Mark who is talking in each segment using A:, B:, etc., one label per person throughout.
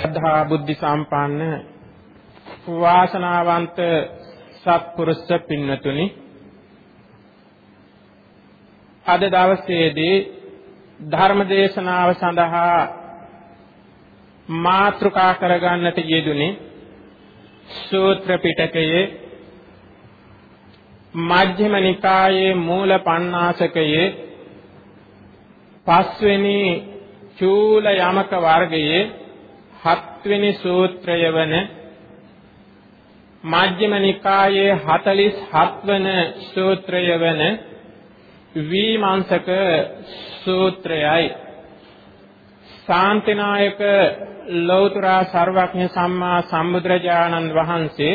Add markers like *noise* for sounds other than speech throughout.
A: ශ්‍රද්ධා බුද්ධ සම්පන්න වාසනාවන්ත සත්පුරුෂ පින්වතුනි අද දවසේදී ධර්ම දේශනාව සඳහා මාතෘකා කරගන්නට යෙදුනේ සූත්‍ර පිටකයේ මජ්ක්‍ධිම නිකායේ මූල පණ්ණාසකයේ පස්වෙනි චූල යමක වර්ගයේ හත්වෙනි සූත්‍රය වන මජ්ක්‍ධිම නිකායේ 47 වන සූත්‍රය වන විමාංශක සූත්‍රයයි. ශාන්තිනායක ලෞතර සර්වඥ සම්මා සම්බුදුරජාණන් වහන්සේ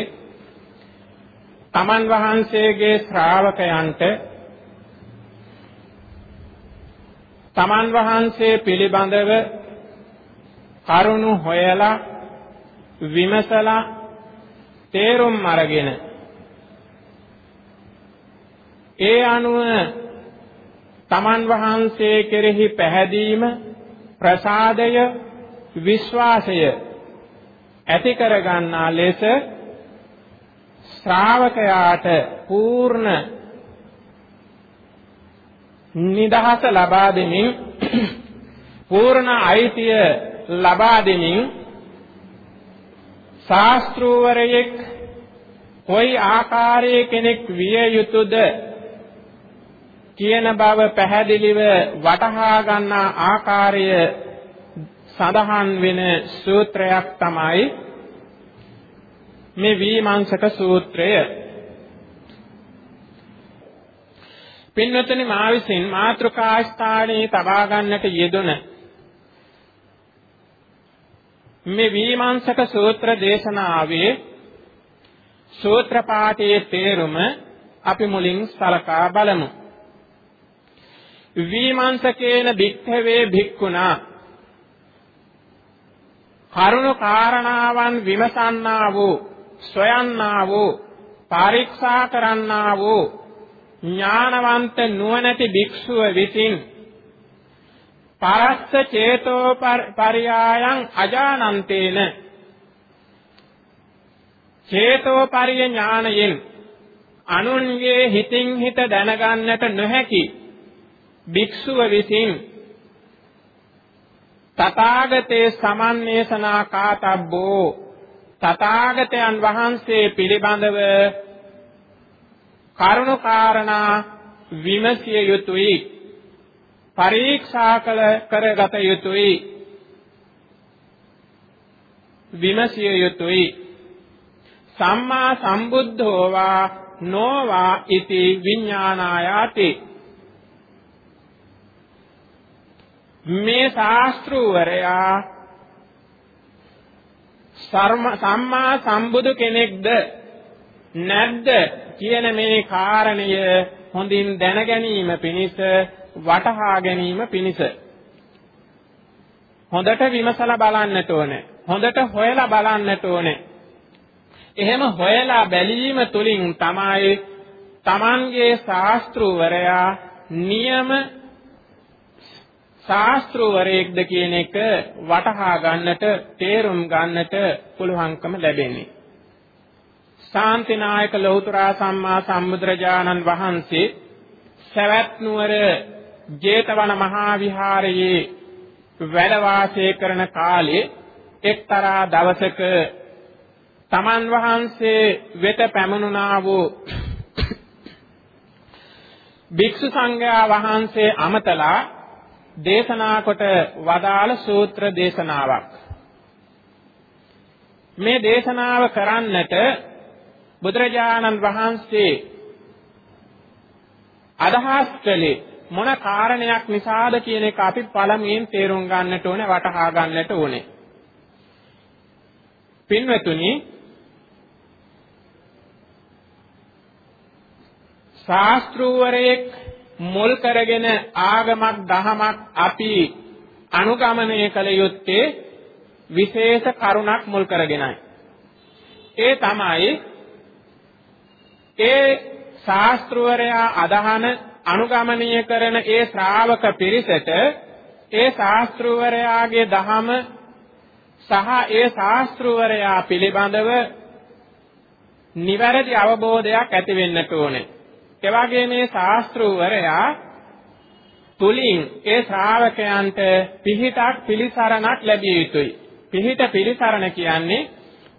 A: තමන් වහන්සේගේ ශ්‍රාවකයන්ට තමන් වහන්සේ පිළිබඳව කරුණු හොයලා විමසලා තේරුම් අරගෙන ඒ අනුව තමන් වහන්සේ කෙරෙහි පැහැදීම ප්‍රසාදය විශ්වාසය ඇති කරගන්නා ලෙස ශ්‍රාවකයාට පූර්ණ නිදහස ලබා දෙමින් පූර්ණ අයිතිය ලබා දෙමින් ශාස්ත්‍රූවරයෙක් කොයි ආකාරයේ කෙනෙක් විය යුතුද කියන බව පැහැදිලිව වටහා ගන්නා ආකාරය සඳහන් වෙන සූත්‍රයක් තමයි මේ විමංශක සූත්‍රය. පින්වත්නි මා විසින් මාත්‍රකා ස්ථානයේ තබා ගන්නට යෙදුන මේ විමංශක සූත්‍ර දේශනාවේ සූත්‍ර පාඨයේ තේරුම අපි මුලින් සලකා බලමු. විමංශකේන භික්ඛවේ භික්ඛුනා කරුණු කාරණාවන් විමසන්නා වූ සොයන්නා වූ පරීක්ෂා කරන්නා වූ ඥානවන්ත නුවණැති භික්ෂුව විසින් පරස්ස චේතෝ පරියායන් අජානන්තේන. චේතෝ පරිය ඥානයෙන් අනුන්ගේ හිතින් හිත දැනගන්නට නොහැකි භික්ෂුව විසින් තථාගතේ සමන්නේසනා කාතබ්බෝ තථාගතයන් වහන්සේ පිළිබඳව කරුණු කාරණා විමසිය යුතුයි. පරීක්ෂා කළ කරගත යුතුයි. විමසිය යුතුයි. සම්මා සම්බුද්ධෝවා නොවා ඉති විඥානායාති. මේ ශාස්ත්‍රූවරයා සම්මා සම්බුදු කෙනෙක්ද නැද්ද කියන මේ කාරණය හොඳින් දැන ගැනීම පිණිස වටහා ගැනීම පිණිස හොඳට විමසලා බලන්නට ඕනේ. හොඳට හොයලා බලන්නට ඕනේ. එහෙම හොයලා බැලීම තුලින් තමයි Tamanගේ ශාස්ත්‍රූවරයා නියම ශාස්ත්‍රවරයෙක්ද කියන එක වටහා ගන්නට තේරුම් ගන්නට පුළුවන්කම ලැබෙන්නේ. ශාන්තිනායක ලෞතර සම්මා සම්බුදුරජාණන් වහන්සේ සවැත් නුවර ජේතවන මහා විහාරයේ වැඩ වාසය කරන කාලේ එක්තරා දවසක තමන් වහන්සේ වෙත පැමුණා වූ භික්ෂු සංඝයා වහන්සේ අමතලා දේශනා කොට වදාළ සූත්‍ර දේශනාවක්. මේ දේශනාව කරන්නට බුදුරජාණන් වහන්සේ අදහස් කළේ මොන කාරණයක් නිසාද කියන එක අපි පළමුවෙන් තේරුම් ගන්නට ඕනේ වටහා ගන්නට ඕනේ. පින්වතුනි ශාස්ත්‍රූවරයෙක් මුල් කරගෙන ආගමක් දහමක් අපි අනුගමනය කළ යුත්තේ විශේෂ කරුණක් මුල් කරගෙනයි. ඒ තමයි ඒ ශාස්ත්‍රවරයා අදහන අනුගමනය කරන ඒ ශ්‍රාවක පිරිසට ඒ ශාස්ත්‍රවරයාගේ දහම සහ ඒ ශාස්ත්‍රවරයා පිළිබඳව නිවැරදි අවබෝධයක් ඇති වෙන්නට ඕනේ. ඒ වගේ මේ ශාස්ත්‍රවරයා තුලින් ඒ ශ්‍රාවකයන්ට පිහිටක් පිළිසරණක් ලැබිය යුතුයි. පිහිට පිළිසරණ කියන්නේ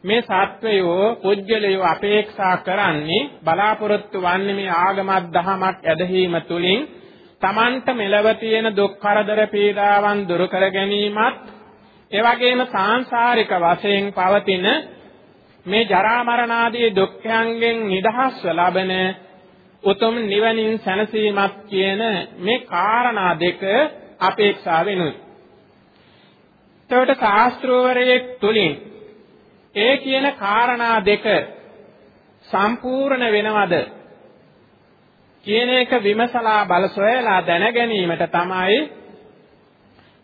A: මේ සත්වයෝ පුජ්‍යලයෝ අපේක්ෂා කරන්නේ බලාපොරොත්තු වන්නේ මේ ආගමත් දහමක් ඇදහිීම තුලින් Tamanට මෙලව තියෙන දුක් කරදර පීඩාවන් දුරු කර ගැනීමත් ඒ වගේම සාංශාරික වශයෙන් පවතින මේ ජරා මරණ ආදී දුක්ඛයන්ගෙන් නිදහස්ව ලබන උතුම් නිවනින් සැනසීමක් කියන මේ කාරණා දෙක අපේක්ෂා වෙනුයි. එතකොට ශාස්ත්‍රවරයෙක් තුලින් ඒ කියන කාරණා දෙක සම්පූර්ණ වෙනවද කියන එක විමසලා බල සොයලා දැන ගැනීමට තමයි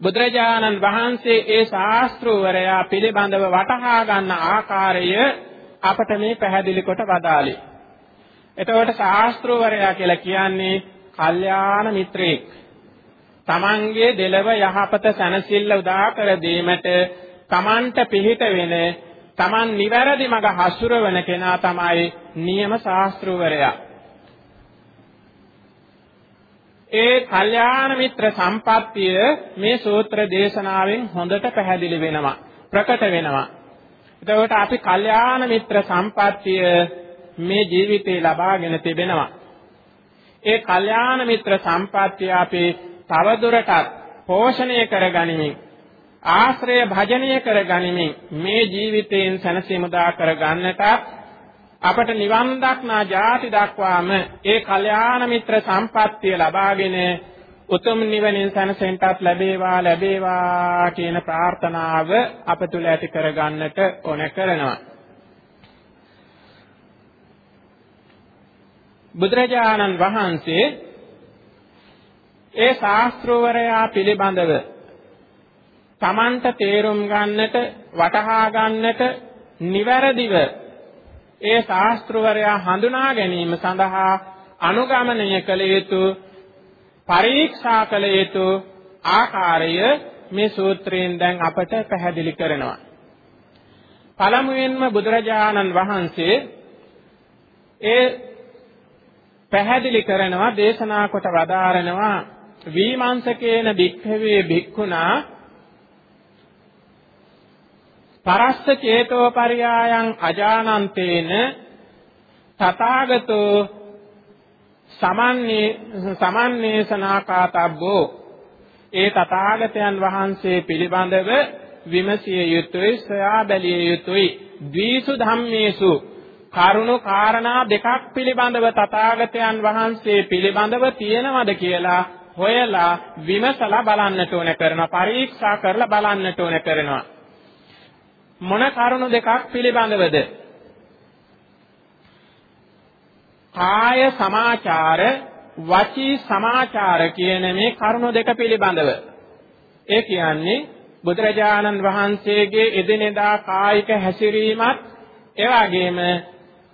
A: බුදුරජාණන් වහන්සේ ඒ ශාස්ත්‍රවරයා පිළිබඳව වටහා ගන්න ආකාරය අපට මේ පැහැදිලි කොට වදාළේ. එතකොට ශාස්ත්‍රවරයා කියලා කියන්නේ කල්යාණ මිත්‍රයෙක්. තමන්ගේ දෙලව යහපත සැනසෙල්ල උදා කර දීමට තමන්ට පිහිට වෙන තමන් නිවැරදි මඟ හසුරවන කෙනා තමයි නියම ශාස්ත්‍රවරයා. ඒ කල්යාණ මිත්‍ර සම්පත්තිය මේ සූත්‍ර දේශනාවෙන් හොඳට පැහැදිලි වෙනවා ප්‍රකට වෙනවා. එතකොට අපි කල්යාණ මිත්‍ර සම්පත්තිය මේ ජීවිතේ ලබාගෙන තිබෙනවා. ඒ කල්යාණ මිත්‍ර සම්පත්තිය අපි තවදුරටත් පෝෂණය කරගනිමින් ආශ්‍රය භජනය කරගනිමින් මේ ජීවිතයෙන් සැනසීමදා කරගන්නටත් අපට නිවන් දක්නා ජාති දක්වාම ඒ කල්යාණ මිත්‍ර සම්පත්තිය ලබාගෙන උතුම් නිවනින් සැනසෙන්නටත් ලැබේවා ලැබේවා කියන ප්‍රාර්ථනාව අප තුළ ඇති කරගන්නට ඕන කරනවා. බුදුරජාණන් වහන්සේ ඒ ශාස්ත්‍රවරයා පිළිබඳව Tamanta තේරුම් ගන්නට වටහා ගන්නට නිවැරදිව ඒ ශාස්ත්‍රවරයා හඳුනා ගැනීම සඳහා අනුගමනය කළ යුතු පරීක්ෂා කළ යුතු ආකාරය මේ සූත්‍රයෙන් දැන් අපට පැහැදිලි කරනවා. පළමුවෙන්ම බුදුරජාණන් වහන්සේ ඒ පැහැදිලි කරනවා දේශනා කොට වදාරනවා විමංශකේන භික්ඛවේ භික්ඛුනා පරස්ස චේතෝ පරියායන් අජානන්තේන තථාගතෝ සමන්නේ සමන්නේසනාකාතබ්බෝ. ඒ තථාගතයන් වහන්සේ පිළිබඳව විමසිය යුතුයි සොයා බැලිය යුතුයි. ද්විසු ධම්මේසු. කරුණු කාරණා දෙකක් පිළිබඳව තථාගතයන් වහන්සේ පිළිබඳව තියෙනවද කියලා හොයලා විමසලා බලන්නට ඕන කරනවා පරීක්ෂා කරලා බලන්නට ඕන කරනවා. මොන කරුණු දෙකක් පිළිබඳවද? කාය සමාචාර වචී සමාචාර කියන මේ කරුණු දෙක පිළිබඳව. ඒ කියන්නේ බුදුරජාණන් වහන්සේගේ එදිනෙදා කායික හැසිරීමත් ඒ වගේම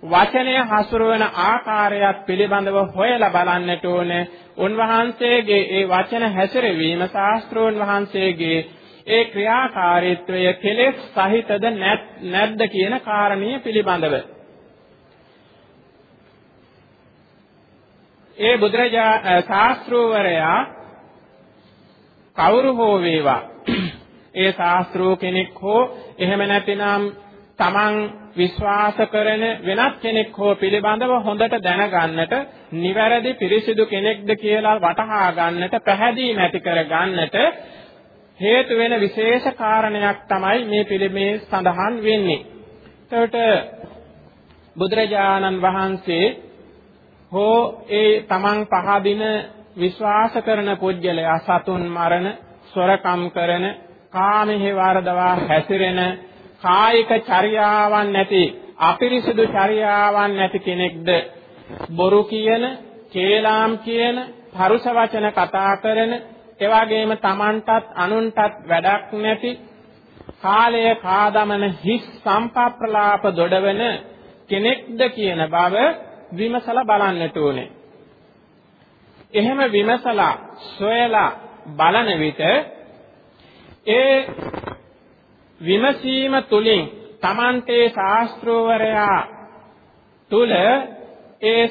A: වචනය හසුරවන ආකාරයත් පිළිබඳව හොයලා බලන්නට ඕනේ. උන්වහන්සේගේ ඒ වචන හැසිරවීම ශාස්ත්‍රෝන් වහන්සේගේ ඒ ක්‍රියාකාරීත්වය කෙලෙස් සහිතද නැද්ද කියන කාරණිය පිළිබඳව. ඒ බුදුරජා ශාස්ත්‍රවරයා කවුරු හෝ වේවා *clears throat* ඒ ශාස්ත්‍රෝ කෙනෙක් හෝ එහෙම නැතිනම් තමන් විශ්වාස කරන වෙනත් කෙනෙක් හෝ පිළිබඳව හොඳට දැනගන්නට නිවැරදි පිරිසිදු කෙනෙක්ද කියලා වටහා ගන්නට පැහැදීම ඇති කර ගන්නට හේතු වෙන විශේෂ කාරණයක් තමයි මේ පිළිමේ සඳහන් වෙන්නේ. එතකොට බුදුරජාණන් වහන්සේ හෝ ඒ තමන් පහදින විශ්වාස කරන පුජ්‍යලයා සතුන් මරණ, සොරකම් කරන, කාමෙහි වර්ධවා හැසිරෙන, කායික චර්යාවන් නැති, අපිරිසිදු චර්යාවන් නැති කෙනෙක්ද බොරු කියන, කේලාම් කියන, පරුෂ වචන කතා කරන එවාගෙම Tamanටත් අනුන්ටත් වැඩක් නැති කාලය කාදමන හිස් සම්පප්‍රලාප දොඩවන කෙනෙක්ද කියන බව විමසලා බලන්නට ඕනේ. එහෙම විමසලා සොයලා බලන විට ඒ විමසීම තුලින් Tamante ශාස්ත්‍රවරයා තුල ඒ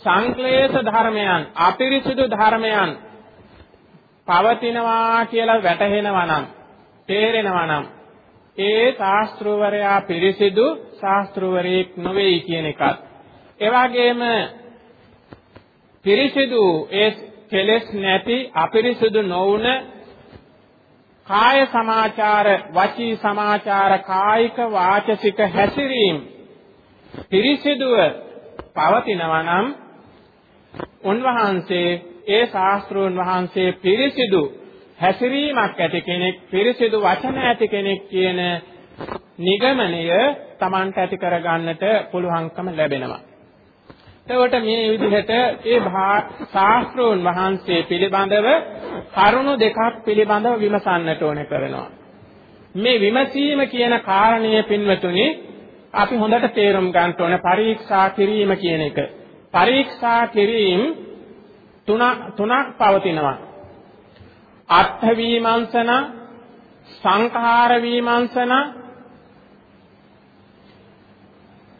A: සංක්ලේශ ධර්මයන් අපිරිසුදු ධර්මයන් පවතිනවා කියලා වැටහෙනවා නම් තේරෙනවා නම් ඒ ශාස්ත්‍රවරයා පිරිසිදු ශාස්ත්‍රවරයෙක් නොවේයි කියන එකත්. ඒ වගේම පිරිසිදු ඒ කෙලෙස් නැති අපිරිසිදු නොවුන කාය සමාචාර වචී සමාචාර කායික වාචසික හැසිරීම පිරිසිදුව පවතිනවා නම් උන්වහන්සේ ඒ ශාස්ත්‍රෝන් වහන්සේ පිරිසිදු හැසිරීමක් ඇති කෙනෙක් පිරිසිදු වචන ඇති කෙනෙක් කියන නිගමනය Tamanට ඇති කරගන්නට පුළුවන්කම ලැබෙනවා. එතකොට මේ විදිහට ඒ ශාස්ත්‍රෝන් වහන්සේ පිළිබඳව කරුණු දෙකක් පිළිබඳව විමසන්නට ඕනේ කරනවා. මේ විමසීම කියන කාරණය පින්වතුනි අපි හොඳට තේරුම් ගන්න ඕනේ පරීක්ෂා කිරීම කියන එක. පරීක්ෂා කිරීම තුන තුනක් පවතිනවා. අර්ථ විමර්ශන, සංඛාර විමර්ශන,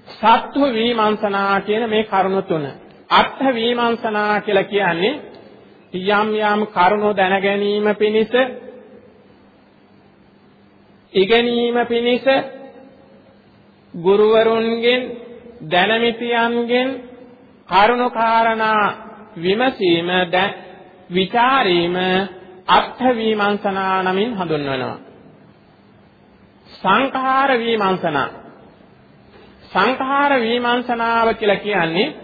A: සත්ව විමර්ශනා කියන මේ කරුණු තුන. අර්ථ විමර්ශනා කියලා කියන්නේ යම් යම් කරුණු දැන ගැනීම පිණිස ඉගෙනීම පිණිස ගුරුවරුන්ගෙන් දැනමිතියන්ගෙන් කරුණු කාරණා විමසීම විචාරීම අර්ථ විමර්ශනා නමින් හඳුන්වනවා. සංඛාර විමර්ශනා සංඛාර විමර්ශනාව කියලා කියන්නේ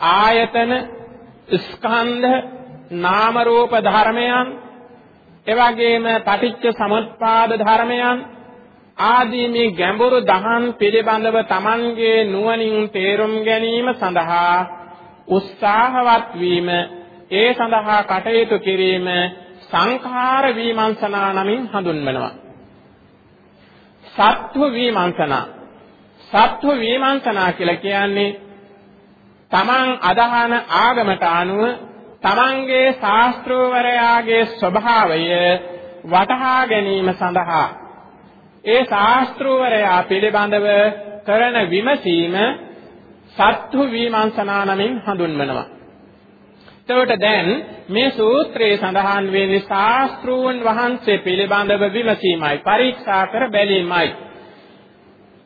A: ආයතන ස්කන්ධ නාම රූප ධර්මයන් එවැගේම පටිච්ච සමුප්පාද ධර්මයන් ආදී මේ ගැඹුරු දහම් පිළිබඳව Tamanගේ නුවණින් තේරුම් ගැනීම සඳහා උත්සාහවත් වීම ඒ සඳහා කටයුතු කිරීම සංඛාර විමර්ශනා නමින් හඳුන්වනවා. සත්ව විමර්ශනා. සත්ව විමර්ශනා කියලා කියන්නේ තමන් අදහන ආගමට අනුව තමන්ගේ ශාස්ත්‍රවරයාගේ ස්වභාවය වටහා ගැනීම සඳහා ඒ ශාස්ත්‍රවරයා පිළිබඳව කරන විමසීම සත්තු විමර්ශනා නමින් හඳුන්වනවා. එතකොට දැන් මේ සූත්‍රයේ සඳහන් වෙන්නේ ශාස්ත්‍රූන් වහන්සේ පිළිබඳව විමසීමයි පරීක්ෂා කර බැලීමයි.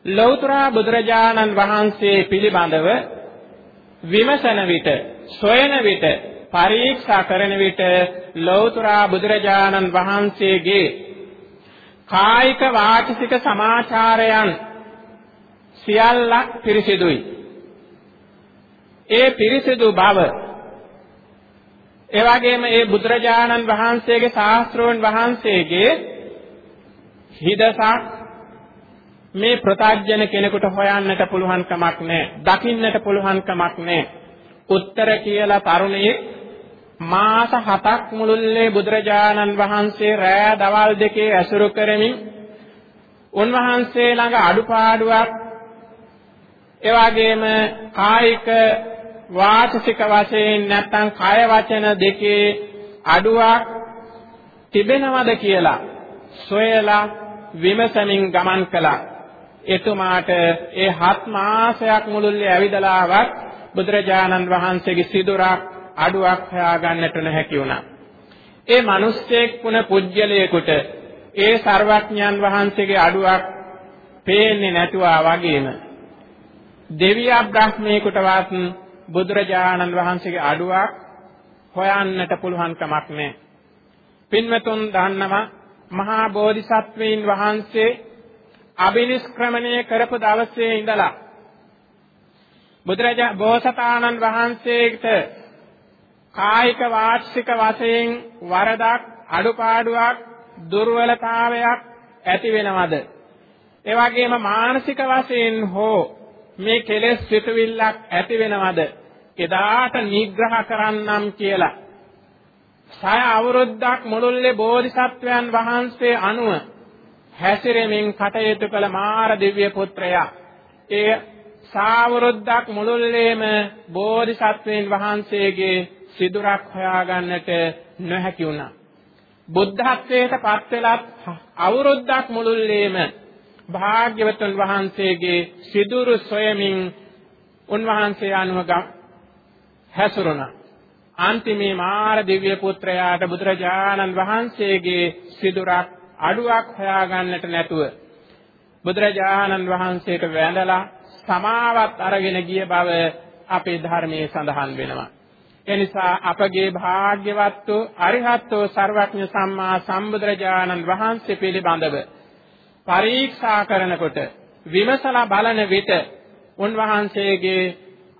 A: ලෞතර බුදුරජාණන් වහන්සේ පිළිබඳව විමසන විට සොයන විට පරීක්ෂා කරන විට ලෞතර බුදුරජාණන් වහන්සේගේ කායික වාචික සමාචාරයන් සියල්ලක් පිරිසිදුයි. ඒ පිරිසිදු බව එවැගේම ඒ බුදුරජාණන් වහන්සේගේ ශාස්ත්‍රෝන් වහන්සේගේ හිදසක් මේ ප්‍රත්‍යජන කෙනෙකුට හොයන්නට පුළුවන් කමක් නැහැ. දකින්නට පුළුවන් කමක් නැහැ. උත්තර කියලා තරුණයෙක් මාස 7ක් මුළුල්ලේ බුදුරජාණන් වහන්සේ රෑ දවල් දෙකේ ඇසුරු කරමින් උන්වහන්සේ ළඟ අඩුපාඩුවක් එවාගෙම කායික වාචසික වශයෙන් නැත්නම් කය වචන දෙකේ අඩුවක් තිබෙනවද කියලා සොයලා විමසමින් ගමන් කළා. එතුමාට ඒ හත් මාසයක් මුළුල්ලේ ඇවිදලාවත් බුදුරජාණන් වහන්සේගේ සිදුරක් අඩුවක් හොයාගන්නට නොහැකි වුණා. ඒ මිනිස්සෙක් පුන පුජ්‍යලයකට ඒ ਸਰවඥයන් වහන්සේගේ අඩුවක් පේන්නේ නැතුවා වගේම දෙවියා බ්‍රහ්මේකටවත් බුදුරජාණන් වහන්සේගේ අඩුවක් හොයන්නට පුළුවන් කමක් නැහැ. පින්වතුන් දන්නවා මහා බෝධිසත්වයින් වහන්සේ අබිනිෂ්ක්‍රමණය කරපු දවසේ ඉඳලා බුදුරජා බෝසතාණන් වහන්සේට කායික වාචික වශයෙන් වරදක් අඩුපාඩුවක් දුර්වලතාවයක් ඇති වෙනවද? ඒ වගේම මානසික වශයෙන් හෝ මේ කෙලෙස් සිතුවිල්ලක් ඇති වෙනවද? එදාට නිග්‍රහ කරන්නම් කියලා. සය අවුරුද්දක් මුළුල්ලේ බෝධිසත්වයන් වහන්සේ අනුව හැසිරෙමින් කටයුතු කළ මාර දිව්‍ය පුත්‍රයා ඒ සාවරුද්දක් මුළුල්ලේම බෝධිසත්වයන් වහන්සේගේ සිදුරක් හොයාගන්නට නොහැකි වුණා. බුද්ධත්වයට පත් වෙලත් අවුරුද්දක් මුළුල්ලේම භාග්‍යවතුන් වහන්සේගේ සිදුරු සොයමින් උන්වහන්සේ අනුව හැසුරුණා. අන්තිමේ මාර දිව්‍ය පුත්‍රයාට බුදුරජාණන් වහන්සේගේ සිදුරක් අඩුවක් හොයාගන්නට නැතුව බුදුරජාණන් වහන්සේට වැඳලා සමාවත් අරගෙන ගිය බව අපේ ධර්මයේ සඳහන් වෙනවා. එනිසා අපගේ භාග්‍යවත් වූ අරිහත්ෝ සර්වඥ සම්මා සම්බුදුරජාණන් වහන්සේ පිළිබඳව පරීක්ෂා කරනකොට විමසලා බලන විට උන්වහන්සේගේ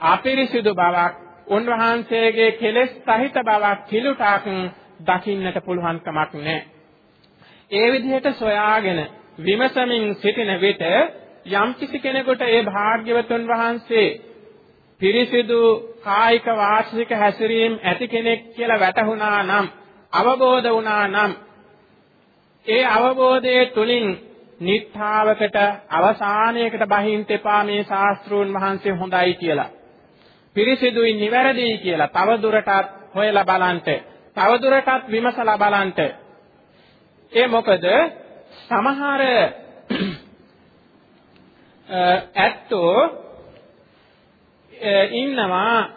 A: අපිරිසිදු බවක් උන්වහන්සේගේ කෙලෙස් සහිත බවක් කිලුටක් දකින්නට පුළුවන් කමක් නැහැ. ඒ විදිහට සොයාගෙන විමසමින් සිටින විට යම්කිසි කෙනෙකුට ඒ භාග්‍යවතුන් වහන්සේ පිරිසිදු කායික වාචික හැසිරීම ඇති කෙනෙක් කියලා වැටහුණා නම් අවබෝධ වුණා නම් ඒ අවබෝධයේ තුලින් නිත්තාවකට අවසානයකට බහින්ට එපා මේ ශාස්ත්‍රූන් වහන්සේ හොඳයි කියලා. පිරිසිදුයි නිවැරදියි කියලා තව දුරටත් හොයලා බලන්ට, තව දුරටත් විමසලා බලන්ට. ඒ මොකද සමහර ඇත්තෝ ඉන්නවා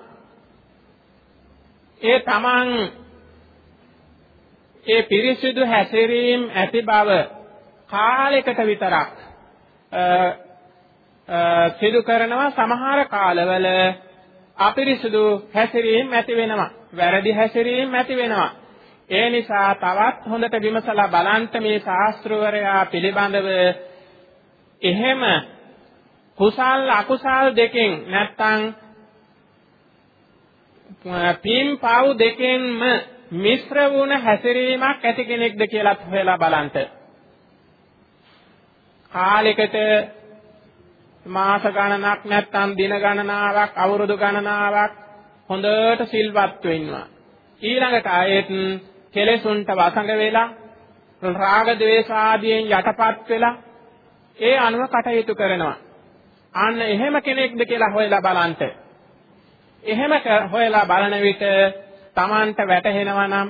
A: ඒ තමන් ඒ පිරිසිදු හැසිරීම ඇති බව කාලයකට විතරක් සිදු කරනවා සමහර කාලවල අපිරිසුදු හැසිරීම ඇති වෙනවා වැරදි හැසිරීම ඇති වෙනවා. ඒ නිසා තවත් හොඳට විමසලා බලන්ට මේ ශාස්ත්‍රවරයා පිළිබඳව එහෙම කුසල් අකුසල් දෙකෙන් නැත්තම් පින් පව් දෙකෙන්ම මිශ්‍ර වුණ හැසිරීමක් ඇති කෙනෙක්ද කියලාත් හොයලා බලන්න. කාලයකට මාස ගණනක් නැත්තම් දින ගණනාවක් අවුරුදු ගණනාවක් හොඳට සිල්වත් වෙන්නවා. ඊළඟට ආයෙත් කෙලෙසුන්ට වසඟ වෙලා රාග ద్వේෂ ආදියෙන් යටපත් වෙලා ඒ අනුව කටයුතු කරනවා. අන්න එහෙම කෙනෙක්ද කියලා හොයලා බලන්න. එහෙම හොයලා බලන විට Tamanට වැටහෙනවා නම්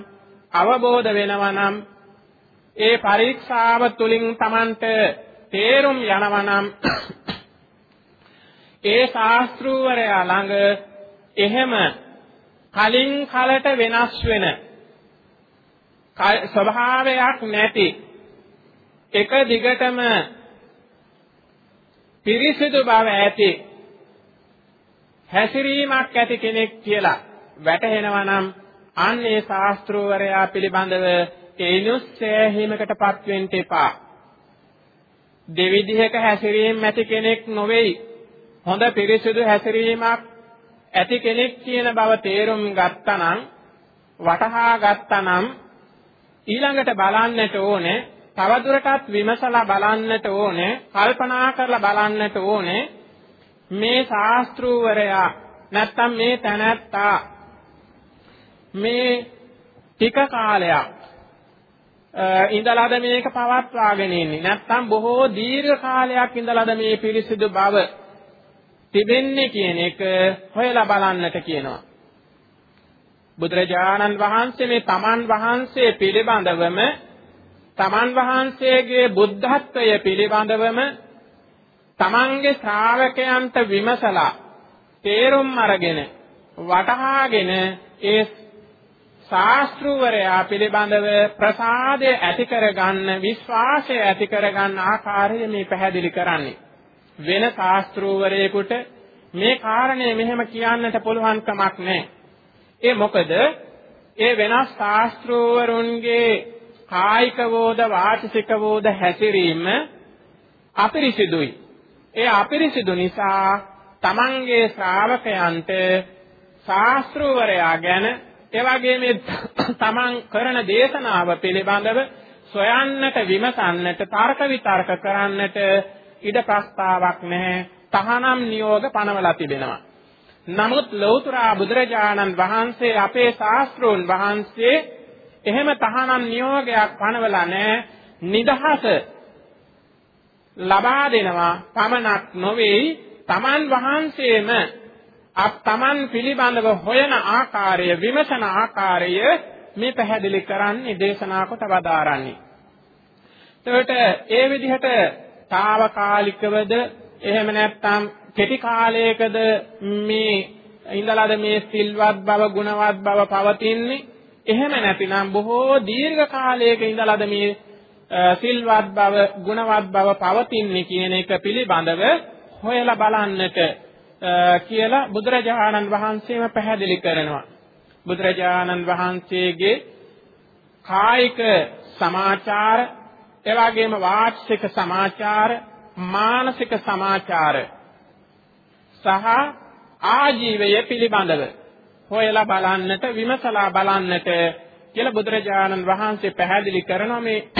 A: අවබෝධ වෙනවා නම් ඒ පරීක්ෂාව තුලින් Tamanට තේරුම් යනවා නම් *coughs* ඒ ශාස්ත්‍රූවරයා ළඟ එහෙම කලින් කලට වෙනස් වෙන ස්වභාවයක් නැති එක දිගටම පිරිසිදු බව ඇති හැසිරීමක් ඇති කෙනෙක් කියලා වැටහෙනවා නම් අන්නේ ශාස්ත්‍රවරයා පිළිබඳව ඒනුස් සෑහීමකටපත් වෙන්න එපා. දෙවිධයක හැසිරීම ඇති කෙනෙක් නොවේයි. හොඳ පිරිසිදු හැසිරීමක් ඇති කෙනෙක් කියන බව තේරුම් ගත්තනම් වටහා ගත්තනම් ඊළඟට බලන්නට ඕනේ තවදුරටත් විමසලා බලන්නට ඕනේ කල්පනා කරලා බලන්නට ඕනේ මේ ශාස්ත්‍රූවරයා නැත්තම් මේ තැනැත්තා මේ ටික කාලයක් ඉඳලාද මේක පවත්වාගෙන ඉන්නේ. නැත්තම් බොහෝ දීර්ඝ කාලයක් ඉඳලාද මේ පිරිසිදු බව තිබෙන්නේ කියන එක හොයලා බලන්නට කියනවා. බුදුරජාණන් වහන්සේ මේ තමන් වහන්සේ පිළිබඳවම තමන් වහන්සේගේ බුද්ධත්වය පිළිබඳවම තමන්ගේ ශ්‍රාවකයන්ට විමසලා තේරුම් අරගෙන වටහාගෙන ඒ ශාස්ත්‍රවරයා පිළිබඳව ප්‍රසාදය ඇති කරගන්න විශ්වාසය ඇති කරගන්න ආකාරය මේ පැහැදිලි කරන්නේ වෙන ශාස්ත්‍රවරයෙකුට මේ කාරණය මෙහෙම කියන්නට පුළුවන් කමක් නැහැ ඒ මොකද ඒ වෙනස් ශාස්ත්‍රවරුන්ගේ කායික වෝද වාචික වෝද හැසිරීම අපිරිසිදුයි. ඒ අපිරිසිදු නිසා තමන්ගේ ශ්‍රාවකයන්ට ශාස්ත්‍රවරයා ගැන එවැගේම තමන් කරන දේශනාව පිළිබඳව සොයන්නට විමසන්නට තර්ක විතර්ක කරන්නට ඉඩ ප්‍රස්තාවක් නැහැ. තහනම් නියෝග පනවලා තිබෙනවා. නමුත් ලෞතර බුදුරජාණන් වහන්සේ අපේ ශාස්ත්‍රෝන් වහන්සේ එහෙම තහනම් නියෝගයක් පනවලා නැහැ නිදහස ලබා දෙනවා පමණක් නොවේ තමන් වහන්සේම අප තමන් පිළිබඳව හොයන ආකාරය විමසන ආකාරය මේ පැහැදිලි කරන්නේ දේශනා කොට වදාරන්නේ. එතකොට ඒ විදිහට తాවකාලිකවද එහෙම නැත්නම් කෙටි කාලයකද මේ ඉඳලාද මේ සිල්වත් බව ගුණවත් බව පවතින්නේ එහෙම නැතිනම් බොහෝ දීර්ඝ කාලයක ඉඳලාද මේ සිල්වත් බව ගුණවත් බව පවතින්නේ කියන එක පිළිබඳව හොයලා බලන්නට කියලා බුදුරජාණන් වහන්සේම පැහැදිලි කරනවා. බුදුරජාණන් වහන්සේගේ කායික සමාචාර එවාගෙම වාචික සමාචාර මානසික සමාචාර සහ ආජීවය පිළිබඳව හොයලා බලන්නට විමසලා බලන්නට කියලා බුදුරජාණන් වහන්සේ පැහැදිලි කරනවා. මේ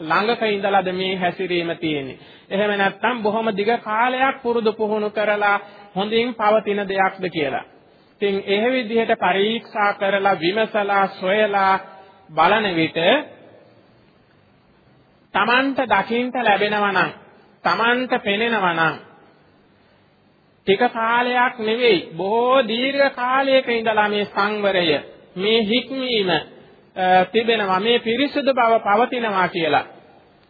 A: ළඟක ඉඳලාද මේ හැසිරීම තියෙන්නේ. එහෙම නැත්නම් බොහොම දිග කාලයක් පුරුදු පුහුණු කරලා හොඳින් පවතින දෙයක්ද කියලා. ඉතින් එහෙ විදිහට පරීක්ෂා කරලා විමසලා සොයලා බලන විට Tamanට දකින්ට ලැබෙනවා නම් Tamanට පෙනෙනවා නම් ටික කාලයක් නෙවෙයි බොහෝ දීර්ඝ කාලයක ඉඳලා මේ සංවරය මේ හික්මීම තිබෙනවා. මේ පිරිසුදු බව පවතිනවා කියලා.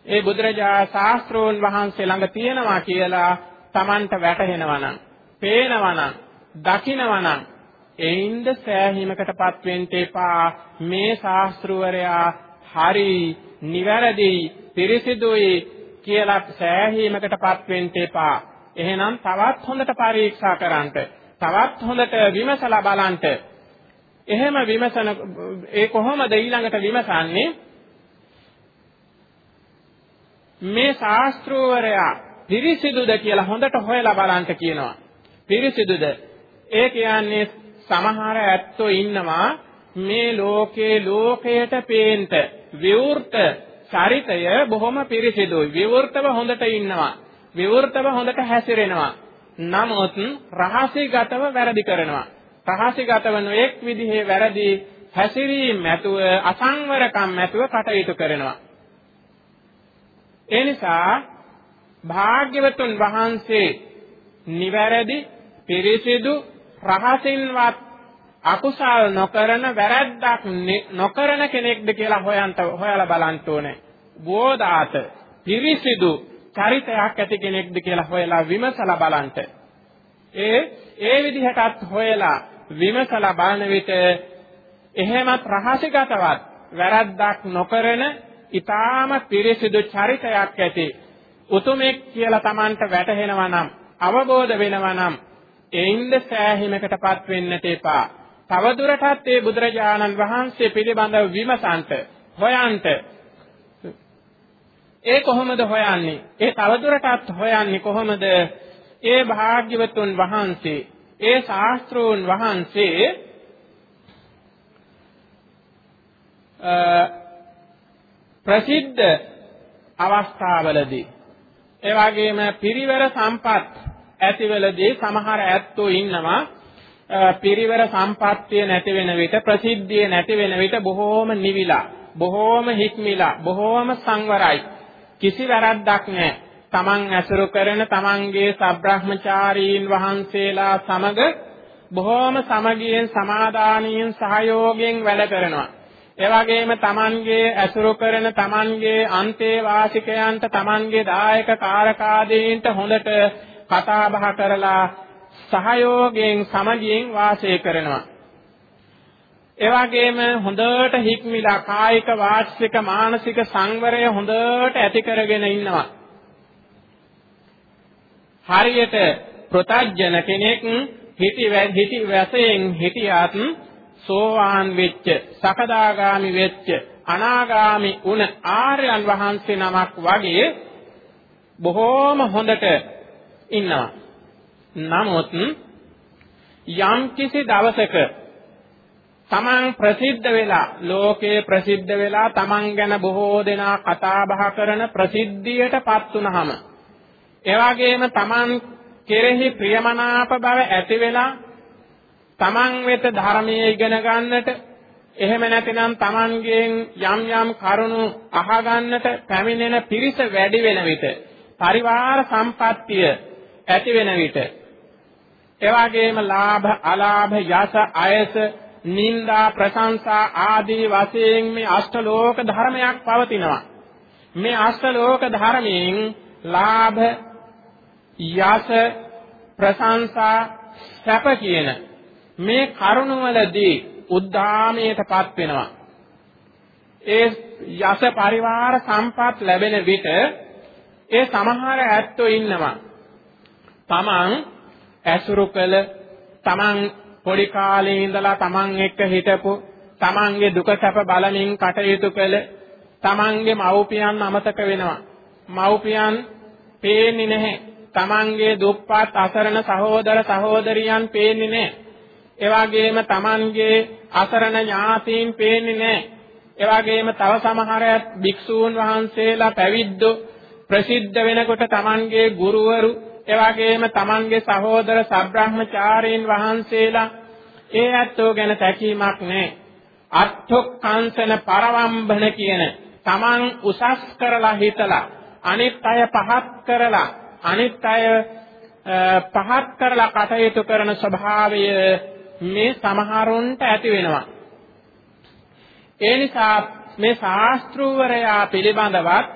A: ඒ බුදුරජා ශාස්ත්‍රෝන් වහන්සේ ළඟ තියෙනවා කියලා Tamanට වැටහෙනවා නම් පේනවා නම් දකිනවා නම් එයින්ද සෑහීමකටපත් වෙන්න එපා. මේ ශාස්ත්‍රවරයා හරි නිවැරදි පිරිසිදුයි කියලා සෑහීමකටපත් වෙන්න එපා. එහෙනම් තවත් හොඳට පරීක්ෂා කරන්නට තවත් හොඳට විමසලා බලන්නට එහෙම විමසන ඒ කොහොමද ඊළඟට විමසන්නේ? මේ ශාස්ත්‍රවරයා පිරිසිදුද කියලා හොඳට හොයලා බලන්න කියනවා. පිරිසිදුද? ඒ කියන්නේ සමහර ඇත්තෝ ඉන්නවා මේ ලෝකේ ලෝකයට පේන්ට විවෘත චරිතය බොහොම පිරිසිදුයි. විවෘතව හොඳට ඉන්නවා. විවෘතව හොඳට හැසිරෙනවා. නමුත් රහසිගතව වැරදි කරනවා. රහසිගතව නොඑක් විදිහේ වැරදි හැසිරීම ඇතුව අසංවරකම් ඇතුව කටයුතු කරනවා. ඒ නිසා භාග්‍යවතුන් වහන්සේ නිවැරදි පිරිසිදු රහසින්වත් අකුසල් නොකරන වැරැද්දක් නොකරන කෙනෙක්ද කියලා හොයන්ට හොයලා බලන්න ඕනේ. බෝධාත පිරිසිදු චරිතයක් ඇති කෙනෙක්ද කියලා හොයලා විමසලා බලන්න. ඒ ඒ විදිහටත් හොයලා විමසලා බලන විට එහෙමත් රහසිගතවත් වැරද්දක් නොකරන ඊටාම පිරිසිදු චරිතයක් ඇති උතුමෙක් කියලා Tamanට වැටහෙනවා නම් අවබෝධ වෙනවා නම් එයින්ද සෑහීමකටපත් වෙන්නට එපා. තවදුරටත් ඒ බුදුරජාණන් වහන්සේ පිළිබඳව විමසන්ට හොයන්ට ඒ කොහොමද හොයන්නේ? ඒ තවදුරටත් හොයන්නේ කොහොමද? ඒ භාග්‍යවතුන් වහන්සේ, ඒ ශාස්ත්‍රෝන් වහන්සේ ප්‍රසිද්ධ අවස්ථාවලදී ඒ වගේම පිරිවර සම්පත් ඇතිවලදී සමහර ඇත්තෝ ඉන්නවා පිරිවර සම්පත්තිය නැති වෙන විට ප්‍රසිද්ධිය නැති වෙන විට බොහෝම නිවිලා බොහෝම හික්මිලා බොහෝම සංවරයි කිසි වැරද්දක් නැහැ. තමන් ඇසුරු කරන තමන්ගේ සබ්‍රහ්මචාරීන් වහන්සේලා සමග බොහෝම සමගියෙන් සමාදානියෙන් සහයෝගයෙන් වැඩ කරනවා. ඒ වගේම තමන්ගේ ඇසුරු කරන තමන්ගේ අන්තේවාසිකයන්ට තමන්ගේ දායක කාරකාදීන්ට හොඳට කතා බහ කරලා සහයෝගයෙන් සමගියෙන් වාසය කරනවා. ඒ වගේම හොඳට හික්මිලා කායික වාචික මානසික සංවරය හොඳට ඇති කරගෙන ඉන්නවා. හරියට ප්‍රතඥ කෙනෙක් හිටි හිටි වැසයෙන් හිටියත් සෝවාන් වෙච්ච සකදාගාමි වෙච්ච අනාගාමි උන ආර්යයන් වහන්සේ නමක් වගේ බොහෝම හොඳට ඉන්නවා. නමුත් යම් කිසි දවසක තමන් ප්‍රසිද්ධ වෙලා ලෝකේ ප්‍රසිද්ධ වෙලා තමන් ගැන බොහෝ දෙනා කතා බහ කරන ප්‍රසිද්ධියටපත් වුනහම ඒ වගේම තමන් කෙරෙහි ප්‍රියමනාප බව ඇති වෙලා තමන් වෙත ධර්මයේ ඉගෙන ගන්නට එහෙම නැතිනම් තමන්ගෙන් යම් යම් කරුණු අහගන්නට පැමිණෙන පිරිස වැඩි වෙන විට පරිවාර සම්පත්තිය ඇති වෙන විට එවාගේම ලාභ අලාභ යස අයස නිന്ദා ප්‍රශංසා ආදී වශයෙන් මේ අෂ්ටලෝක ධර්මයක් පවතිනවා. මේ අෂ්ටලෝක ධර්මයෙන් ලාභ යස ප්‍රශංසා සැප කියන මේ කරුණවලදී උද්දාමයටපත් වෙනවා. ඒ යස පරිවාර සම්පත් ලැබෙන විට ඒ සමහර ඇත්තෝ ඉන්නවා. තමන් ඇසුරු කළ තමන් පොඩි කාලේ ඉඳලා තමන් එක්ක හිටපු තමන්ගේ දුක සැප බලමින් කටයුතු කළ තමන්ගේ මව්පියන් අමතක වෙනවා. මව්පියන් පේන්නේ නැහැ. තමන්ගේ දුප්පත් අසරණ සහෝදර සහෝදරියන් පේන්නේ නැහැ. ඒ වගේම තමන්ගේ අසරණ ඥාතීන් පේන්නේ නැහැ. ඒ වගේම තව සමහර භික්ෂූන් වහන්සේලා පැවිද්දෝ ප්‍රසිද්ධ වෙනකොට තමන්ගේ ගුරුවරු ඒ වගේම තමන්ගේ සහෝදර සබ්‍රාහ්මචාරීන් වහන්සේලා ඒ ඇත්තෝ ගැන තැකීමක් නැහැ. අත්ථොක්ඛංසන පරවම්බන කියන තමන් උසස් කරලා හිතලා අනිත් අය පහත් කරලා අනිත් අය පහත් කරලා කටයුතු කරන ස්වභාවය මේ සමහරුන්ට ඇති වෙනවා. ඒ නිසා මේ ශාස්ත්‍රූවරයා පිළිබඳවත්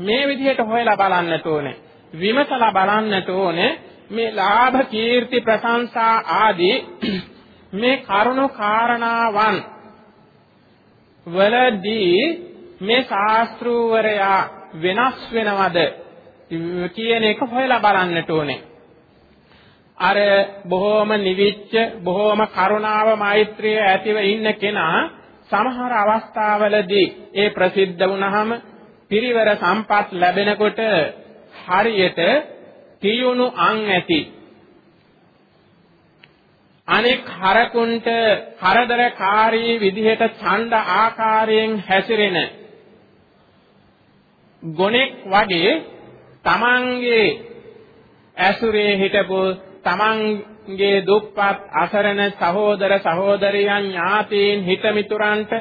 A: මේ විදිහට හොයලා බලන්නට ඕනේ. විමසලා බලන්නට ඕනේ මේ ලාභ කීර්ති ප්‍රශංසා ආදී *clears throat* මේ කරුණු කාරණාවන් වලදී මේ ශාස්ත්‍රූවරයා වෙනස් වෙනවද කියන එක හොයලා බලන්නට ඕනේ. අර බොහෝම නිවිච්ච බොහෝම කරුණාව මෛත්‍රිය ඇතිව ඉන්න කෙනා සමහර අවස්ථාවලදී ඒ ප්‍රසිද්ධ වුණාම පිරිවර සම්පත් ලැබෙනකොට හරියට තියුණු අං ඇති අනෙක් හරකුන්ට කරදරකාරී විදිහට ඡණ්ඩ ආකාරයෙන් හැසිරෙන ගොනෙක් වගේ තමන්ගේ ඇසුරේ හිටපු තමන්ගේ දුප්පත් අසරණ සහෝදර සහෝදරියන් ඥාතීන් හිතමිතුරන්ට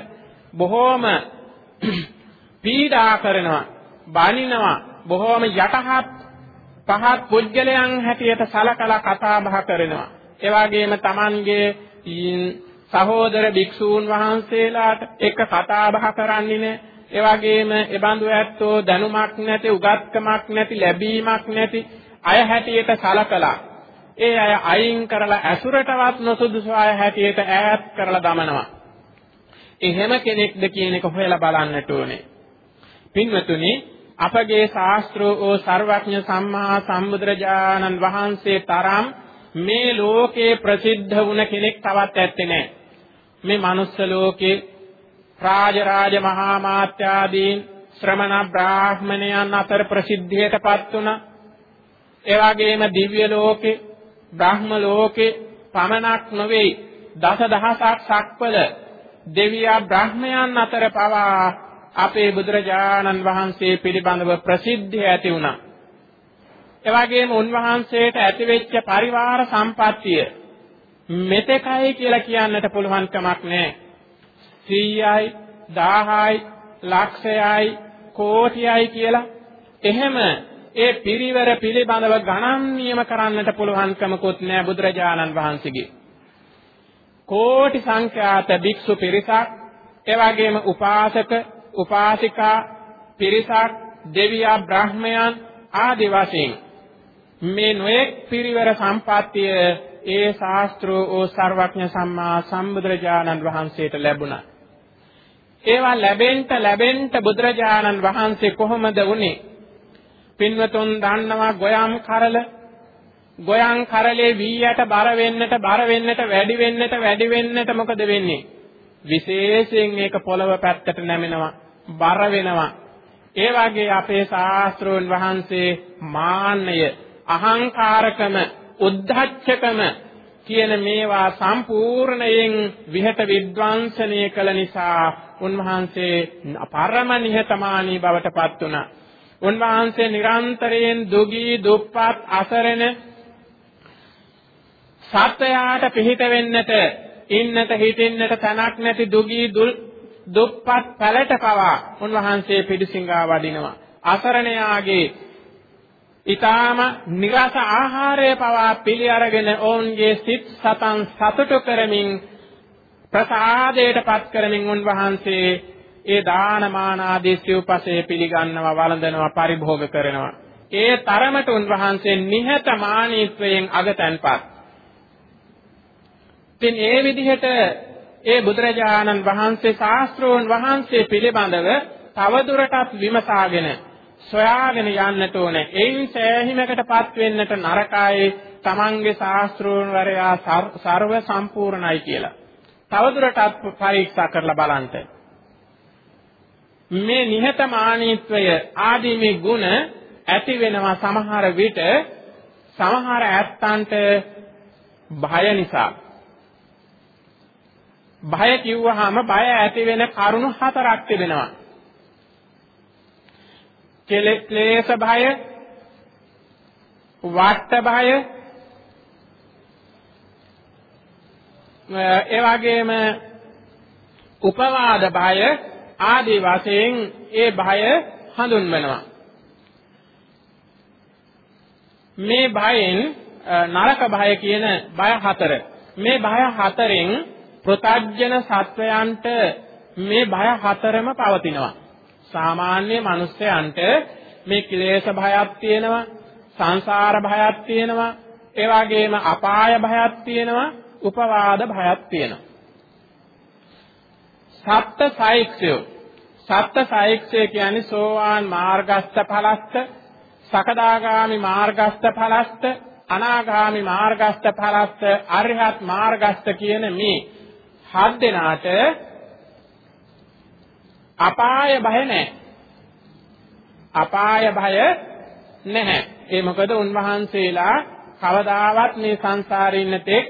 A: බොහෝම *clears throat* පීඩා කරනවා බනිනවා බොහෝම යටහත් පහත් පුද්ගලයන් හැටියට සලකලා කතා බහ කරනවා. ඒ වගේම තමන්ගේ සහෝදර භික්ෂූන් වහන්සේලාට එක කතා බහ කරන්නේ නැහැ ඒ වගේම ඒ බඳු ඇත්තෝ දැනුමක් නැති උගත්කමක් නැති ලැබීමක් නැති අය හැටියට සලකලා ඒ අය අයින් කරලා ඇසුරටවත් නොසුදුසු අය හැටියට ඈත් කරලා දමනවා. එහෙම කෙනෙක්ද කියන එක හොයලා බලන්නට ඕනේ. පින්වතුනි අපගේ ශාස්ත්‍රෝ සර්වඥ සම්මා සම්බුදුරජාණන් වහන්සේ තරම් මේ ලෝකේ ප්‍රසිද්ධ වුණ කෙනෙක් තවත් ඇත්තේ නැහැ. මේ manuss ලෝකේ රාජරාජ මහා මාත්‍යාදීන් ශ්‍රමණ බ්‍රාහ්මණයන් අතර ප්‍රසිද්ධියටපත් වුණා. ඒ වගේම දිව්‍ය ලෝකේ, බ්‍රහ්ම ලෝකේ පමණක් නොවේ දසදහසක් සක්වල දෙවියා බ්‍රහ්මයන් අතර පවා අපේ බුදුරජාණන් වහන්සේ පිළිබඳව ප්‍රසිද්ධිය ඇති වුණා. ඒ වගේම උන්වහන්සේට ඇතිවෙච්ච පරිවාර සම්පත්තිය මෙතෙකයි කියලා කියන්නට පුළුවන් කමක් නැහැ. 100යි 1000යි ලක්ෂයයි කෝටියයි කියලා එහෙම ඒ පිරිවර පිළිබඳව ගණන් නියම කරන්නට පුළුවන්කමකුත් නෑ බුදුරජාණන් වහන්සේගේ. කෝටි සංඛ්‍යාත භික්ෂු පිරිසක් එවැගේම උපාසක උපාසිකා පිරිසක් දෙවියා බ්‍රාහ්මයන් ආදි වශයෙන් මේ නොඑක් පිරිවර සම්පත්තිය ඒ ශාස්ත්‍රෝ සර්වඥ සම්මා සම්බුදුරජාණන් වහන්සේට ලැබුණා. ඒවා ලැබෙන්න ලැබෙන්න බුදුරජාණන් වහන්සේ කොහොමද වුනේ? පින්වතුන් දන්නවා ගොයම් කරල ගොයම් කරලේ වීයට බර වෙන්නට බර වෙන්නට වැඩි වෙන්නට වැඩි වෙන්නට මොකද වෙන්නේ? විශේෂයෙන් ඒක පොළව පැත්තට නැමෙනවා බර වෙනවා. ඒ වගේ අපේ ශාස්ත්‍රෝන් වහන්සේ මාන්නය අහංකාරකම උද්ධච්චකම කියන මේවා සම්පූර්ණයෙන් විහෙත විද්වංශනය කළ නිසා උන්වහන්සේ පරම නිහතමානී බවට පත් වුණා. උන්වහන්සේ නිරන්තරයෙන් දුගී දුප්පත් අසරණ සත්‍යයට පිහිට වෙන්නට ඉන්නට හිටින්නට තැනක් නැති දුගී දුප්පත් පැලට පවා උන්වහන්සේ පිළිසිඟා වඩිනවා. අසරණයාගේ ඊටාම නිරස ආහාරය පවා පිළි අරගෙන ඔවුන්ගේ සිත් සතන් සතුටු කරමින් ප්‍රසාදයටපත් කරමින් උන්වහන්සේ ඒ දානමාන ආදී සිව්පසේ පිළිගන්නවා වළඳනවා පරිභෝග කරනවා. ඒ තරමට උන්වහන්සේ නිහතමානීත්වයෙන් අගතන්පත්. ඉතින් ඒ විදිහට ඒ බුදුරජාණන් වහන්සේ ශාස්ත්‍රෝන් වහන්සේ පිළිබඳව තවදුරටත් විමසාගෙන සොයාගෙන යන්නට ඕනේ. එයින් සෑහීමකටපත් වෙන්නට නරකයි තමන්ගේ ශාස්ත්‍රෝන් වරයා ਸਰව සම්පූර්ණයි කියලා. තවදුරටත් පරීක්ෂා කරලා බලන්න. මේ නිහතමානීත්වය ආදී මේ ගුණ ඇති වෙනවා සමහර විට සමහර ඇත්තන්ට භය නිසා. භය කිව්වහම බය ඇති වෙන කරුණු හතරක් තිබෙනවා. කෙලෙස් භය, වාට්ට භය, ඒ වගේම උපවාද භය ආදී වශයෙන් ඒ භය හඳුන්වනවා. මේ භයෙන් නරක භය කියන භය හතර. මේ භය හතරෙන් ප්‍රතඥ සත්වයන්ට මේ භය හතරම පවතිනවා. සාමාන්‍ය මිනිස්යන්ට මේ කිලේශ භයක් තියෙනවා, සංසාර භයක් තියෙනවා, ඒ වගේම අපාය භයක් තියෙනවා, උපවාද භයක් තියෙනවා. සත්ත සායික්ෂය සත්ත සායික්ෂය කියන්නේ සෝවාන් මාර්ගස්ත ඵලස්ත සකදාගාමි මාර්ගස්ත ඵලස්ත අනාගාමි මාර්ගස්ත ඵලස්ත අරිහත් මාර්ගස්ත කියන මේ හත් දෙනාට අපාය භය නැහැ. අපාය භය නැහැ. ඒ මොකද උන්වහන්සේලා කවදාවත් මේ සංසාරේ ඉන්න තෙක්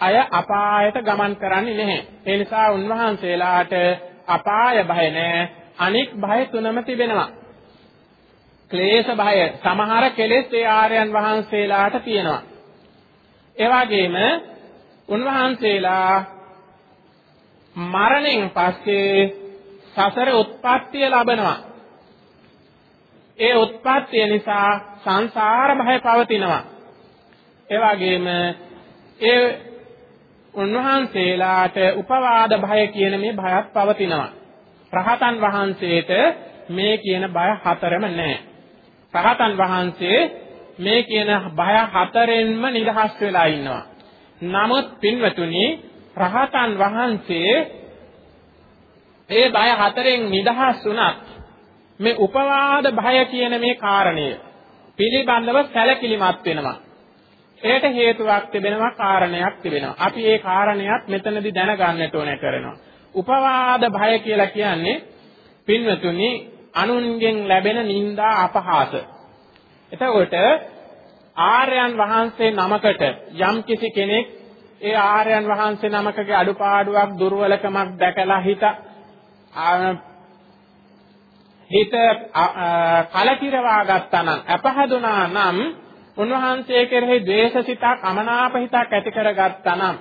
A: අය අපායට ගමන් කරන්නේ නැහැ. ඒ නිසා උන්වහන්සේලාට අපාය භය නැහැ. අනික් භය තුනම තිබෙනවා. ක්ලේශ භය සමහර කෙලෙස් ඒ ආර්යයන් වහන්සේලාට තියෙනවා. ඒ වගේම උන්වහන්සේලා මරණයෙන් පස්සේ සසර උත්පත්තිය ලබනවා. ඒ උත්පත්තිය නිසා සංසාර භය පවතිනවා. ඒ වගේම ඒ උන්වහන්සේලාට උපවාද භය කියන මේ භයත් පවතිනවා. රහතන් වහන්සේට මේ කියන බය හතරම නැහැ. රහතන් වහන්සේ මේ කියන බය හතරෙන්ම නිදහස් වෙලා ඉන්නවා. නමුත් පින්වතුනි රහතන් වහන්සේ ඒ බය හතරෙන් නිදහස් වුණත් මේ උපවාද භය කියන මේ කාරණය පිළිබඳව සැලකිලිමත් වෙනවා. ඒට හේතුවක් තිබෙනවා කාරණයක් තිබෙනවා. අපි ඒ කාරණයක් මෙතනදී දැනගන්නට ඕනේ කරනවා. උපවාද භය කියලා කියන්නේ පින්වතුනි අනුන්ගෙන් ලැබෙන නිന്ദා අපහාස. එතකොට ආර්යයන් වහන්සේ නමකට යම් කිසි කෙනෙක් ඒ ආර්යයන් වහන්සේ නමකගේ අඩුපාඩුවක් දුර්වලකමක් දැකලා හිත හිත කලකිරවා ගත්තා නම් අපහදුනා නම් උන්වහන්සේ කෙරෙහි ද්වේෂසිතක් අමනාප හිතක් ඇති කරගත්තා නම්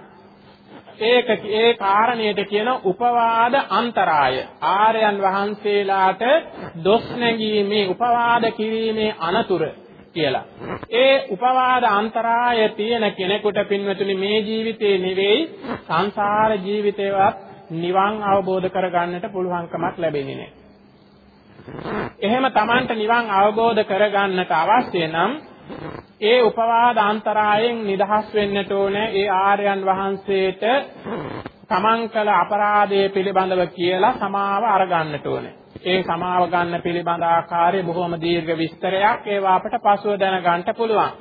A: ඒක ඒ කාරණයට කියන උපවාද අන්තරාය ආර්යයන් වහන්සේලාට දොස් නැගීමේ උපවාද කිරීමේ අනතුර කියලා. ඒ උපවාද අන්තරාය තියෙන කෙනෙකුට පින්වතුනි මේ ජීවිතේ නෙවෙයි සංසාර ජීවිතේවත් නිවන් අවබෝධ කරගන්නට පුළුවන්කමක් ලැබෙන්නේ නැහැ. එහෙම Tamanට නිවන් අවබෝධ කරගන්නට අවශ්‍ය නම් ඒ උපවාද අන්තරායෙන් නිදහස් වෙන්නට ඕනේ ඒ ආර්යයන් වහන්සේට තමන් කළ අපරාධය පිළිබඳව කියලා සමාව අරගන්නට ඕනේ. ඒ සමාව ගන්න පිළිබඳ ආකාරය බොහොම දීර්ඝ විස්තරයක් ඒවා අපට පසුව දැනගන්න පුළුවන්.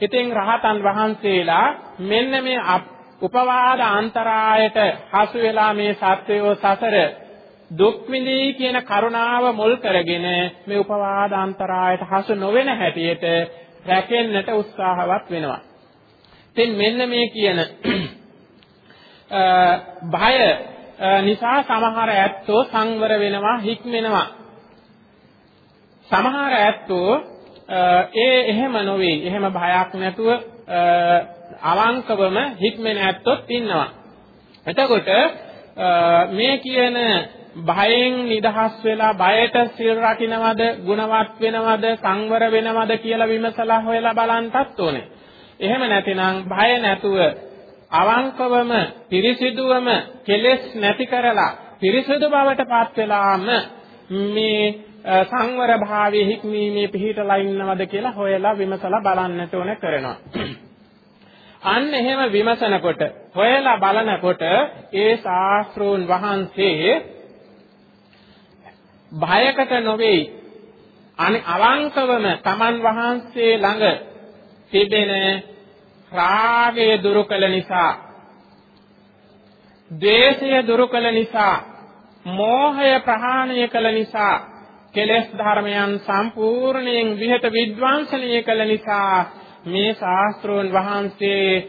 A: ඉතින් රහතන් වහන්සේලා මෙන්න මේ උපවාද අන්තරායට හසු වෙලා මේ සත්වයෝ සසර දුක් විඳී කියන කරුණාව මුල් කරගෙන මේ උපවාද අන්තරායට හසු නොවන හැටියට රැකෙන්නට උත්සාහවත් වෙනවා. ඉතින් මෙන්න මේ කියන භය නිසා සමහර ඇත්තෝ සංවර වෙනවා හික්මෙනවා. සමහර ඇත්තෝ ඒ එහෙම නොවේ. එහෙම භයක් නැතුව අවංකවම හික්මෙන ඇත්තොත් ඉන්නවා. එතකොට මේ කියන භයෙන් නිදහස් වෙලා බයට සිල් රකින්නවද ගුණවත් වෙනවද සංවර වෙනවද කියලා විමසලා හොයලා බලන්නත් ඕනේ. එහෙම නැතිනම් භය නැතුව අවංකවම පිරිසිදුවම කෙලෙස් නැති කරලා පිරිසිදු බවට පත් වෙලාම මේ සංවර භාවයේ හික්මීමේ පිහිටලා ඉන්නවද කියලා හොයලා විමසලා බලන්නට ඕන කරනවා. අන්න එහෙම විමසනකොට හොයලා බලනකොට ඒ ශාස්ත්‍රෝන් වහන්සේ භයකට නොවේයි අනි අවංකවම තමන් වහන්සේ ළඟ තිබෙන රාගය දුරු කළ නිසා ද්වේෂය දුරු කළ නිසා මෝහය ප්‍රහාණය කළ නිසා කෙලෙස් ධර්මයන් සම්පූර්ණයෙන් විහෙත විද්වාංශනීය කළ නිසා මේ ශාස්ත්‍රෝන් වහන්සේ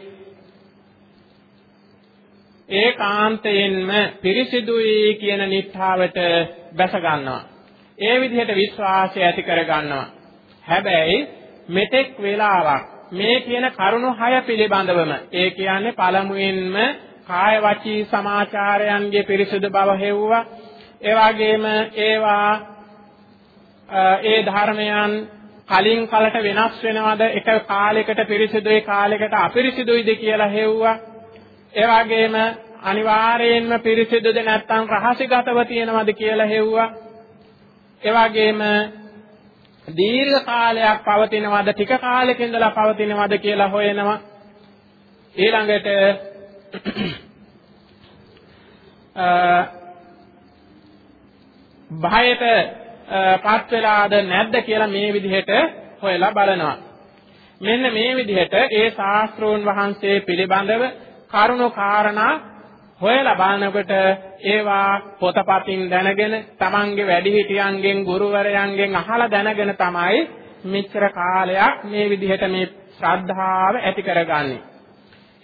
A: ඒකාන්තයෙන්ම පිරිසිදුයි කියන නිත්‍යාවට බැස ගන්නවා. ඒ විදිහට විශ්වාසය ඇති කර ගන්නවා. හැබැයි මෙතෙක් වේලාවක් මේ කියන කරුණු හය පිළිබඳවම ඒ කියන්නේ පළමුවෙන්ම කාය වචී සමාචාරයන්ගේ පිරිසුදු බව හෙව්වා. ඒ වගේම ඒවා ඒ ධර්මයන් කලින් කලට වෙනස් වෙනවද එක කාලයකට පිරිසිදුයි කාලයකට අපිරිසිදුයිද කියලා හෙව්වා. ඒ වගේම අනිවාර්යයෙන්ම පිරිසිදුද නැත්නම් රහසිගතව තියෙනවද කියලා හෙව්වා. ඒ වගේම දීර්ඝ කාලයක් පවතිනවද ටික කාලයක ඉඳලා පවතිනවද කියලා හොයනවා. ඊළඟට භයයට පත් වෙලාද නැද්ද කියලා මේ විදිහට හොයලා බලනවා. මෙන්න මේ විදිහට ඒ ශාස්ත්‍රෝන් වහන්සේ පිළිබඳව කරුණු කාරණා හොයලා බලනකොට ඒවා පොතපතින් දැනගෙන තමන්ගේ වැඩිහිටියන්ගෙන් ගුරුවරයන්ගෙන් අහලා දැනගෙන තමයි මෙච්චර කාලයක් මේ විදිහට මේ ශ්‍රද්ධාව ඇති කරගන්නේ.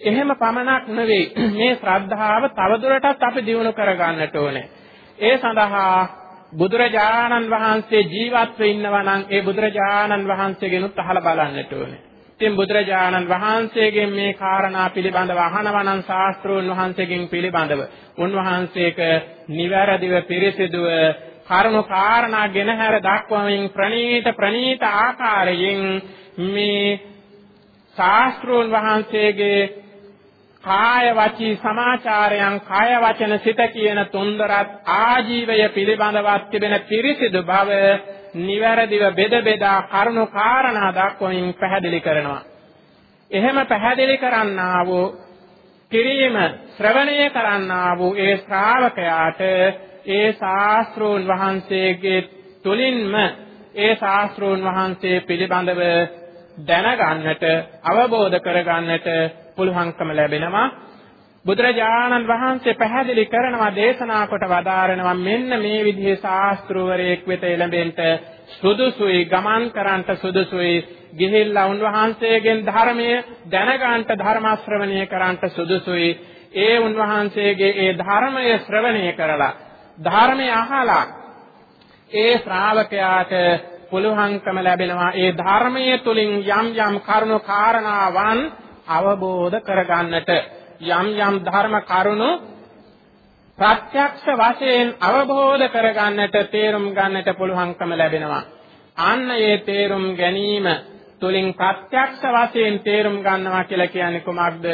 A: එහෙම පමණක් නෙවෙයි මේ ශ්‍රද්ධාව තවදුරටත් අපි දියුණු කරගන්නට ඕනේ. ඒ සඳහා බුදුරජාණන් වහන්සේ ජීවත්ව ඉන්නවා නම් ඒ බුදුරජාණන් වහන්සේගෙනුත් අහලා බලන්නට ඕනේ. ඉතින් බුදුරජාණන් වහන්සේගෙන් මේ කාරණා පිළිබඳව අහනවා නම් ශාස්ත්‍රෝන් වහන්සේගෙන් පිළිබඳව උන්වහන්සේක නිවැරදිව පිරිසිදුව කරුණු කාරණා ගෙනහැර දක්වමින් ප්‍රණීත ප්‍රණීත ආකාරයෙන් මේ ශාස්ත්‍රෝන් වහන්සේගේ කාය වචී සමාචාරයන් කාය වචන සිත කියන තුන්දරත් ආජීවය පිළිබඳවත් තිබෙන පිරිසිදු බව නිවැරදිව බෙද බෙදා කරුණු කාරණා දක්වමින් පැහැදිලි කරනවා. එහෙම පැහැදිලි කරන්නා වූ කිරීම ශ්‍රවණය කරන්නා වූ ඒ ශ්‍රාවකයාට ඒ ශාස්ත්‍රෝන් වහන්සේගේ තුලින්ම ඒ ශාස්ත්‍රෝන් වහන්සේ පිළිබඳව දැනගන්නට අවබෝධ කරගන්නට පුළුවන්කම ලැබෙනවා. බුදුරජාණන් වහන්සේ පැහැදිලි කරනවා දේශනා කොට වදාරනවා මෙන්න මේ විදිහේ ශාස්ත්‍රවරයෙක් වෙත එළඹෙන්න සුදුසුයි ගමන් කරන්නට සුදුසුයි. ගිහිල්ලා උන්වහන්සේගෙන් ධර්මයේ දැනගන්නට ධර්ම ශ්‍රවණය කරන්නට සුදුසුයි. ඒ උන්වහන්සේගේ ඒ ධර්මය ශ්‍රවණය කරලා ධර්මය අහලා ඒ ශ්‍රාවකයාට පුළුවන්කම ලැබෙනවා. ඒ ධර්මයේ තුලින් යම් යම් කරුණු කාරණාවන් අවබෝධ කරගන්නට යම් යම් ධර්ම කරුණු ප්‍රත්‍යක්ෂ වශයෙන් අවබෝධ කරගන්නට තේරුම් ගන්නට පුළුවන්කම ලැබෙනවා. අන්න ඒ තේරුම් ගැනීම තුලින් ප්‍රත්‍යක්ෂ වශයෙන් තේරුම් ගන්නවා කියලා කියන්නේ කුමක්ද?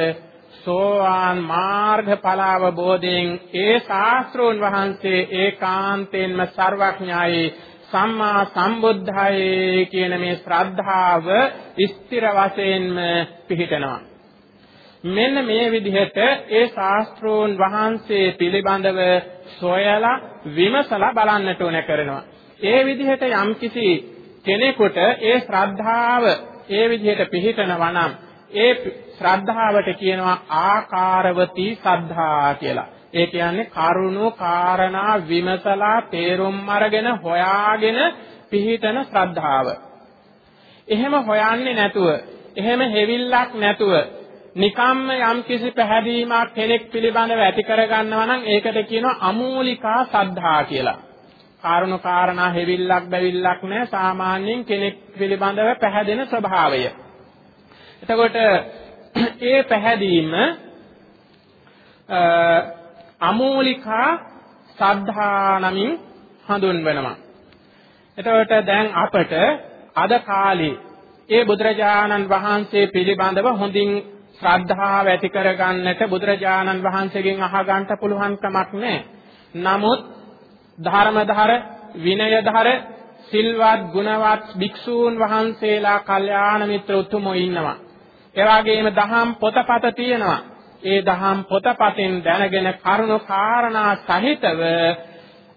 A: සෝවාන් මාර්ගඵල අවබෝධයෙන් ඒ ශාස්ත්‍රෝන් වහන්සේ ඒකාන්තයෙන්ම සර්වඥායි සම්මා සම්බුද්ධයි කියන මේ ශ්‍රද්ධාව ස්ථිර වශයෙන්ම පිහිටනවා. මෙන්න මේ විදිහට ඒ ශාස්ත්‍රෝන් වහන්සේ පිළිබඳව සොයලා විමසලා බලන්නට ඕන කරනවා. ඒ විදිහට යම්කිසි කෙනෙකුට ඒ ශ්‍රද්ධාව ඒ විදිහට පිහිටනවා නම් ඒ ශ්‍රද්ධාවට කියනවා ආකාරවතී සද්ධා කියලා. ඒ කියන්නේ කරුණු කාරණා විමසලා තේරුම් අරගෙන හොයාගෙන පිහිටන ශ්‍රද්ධාව. එහෙම හොයන්නේ නැතුව, එහෙම හෙවිල්ලක් නැතුව නිකම්ම යම්කිසි පැහැදීමක් කෙනෙක් පිළිබඳව ඇති කරගන්නවා නම් ඒකට කියනවා අමූලිකා සද්ධා කියලා. කාරුණු කාරණා හෙවිල්ලක් බැවිල්ලක් නැහැ සාමාන්‍යයෙන් කෙනෙක් පිළිබඳව පැහැදෙන ස්වභාවය. එතකොට ඒ පැහැදීම අමූලිකා සද්ධා නමින් හඳුන්වනවා. එතකොට දැන් අපට අද කාලේ ඒ බුදුරජාණන් වහන්සේ පිළිබඳව හොඳින් ශ්‍රද්ධාව ඇති කරගන්නට බුදුරජාණන් වහන්සේගෙන් අහගන්න පුළුවන් කමක් නැහැ. නමුත් ධර්මධර විනයධර සිල්වත් ගුණවත් භික්ෂූන් වහන්සේලා කල්යාණ මිත්‍ර උතුමෝ ඉන්නවා. ඒ වගේම දහම් පොතපත තියෙනවා. ඒ දහම් පොතපතෙන් දැනගෙන කරුණු කාරණා සහිතව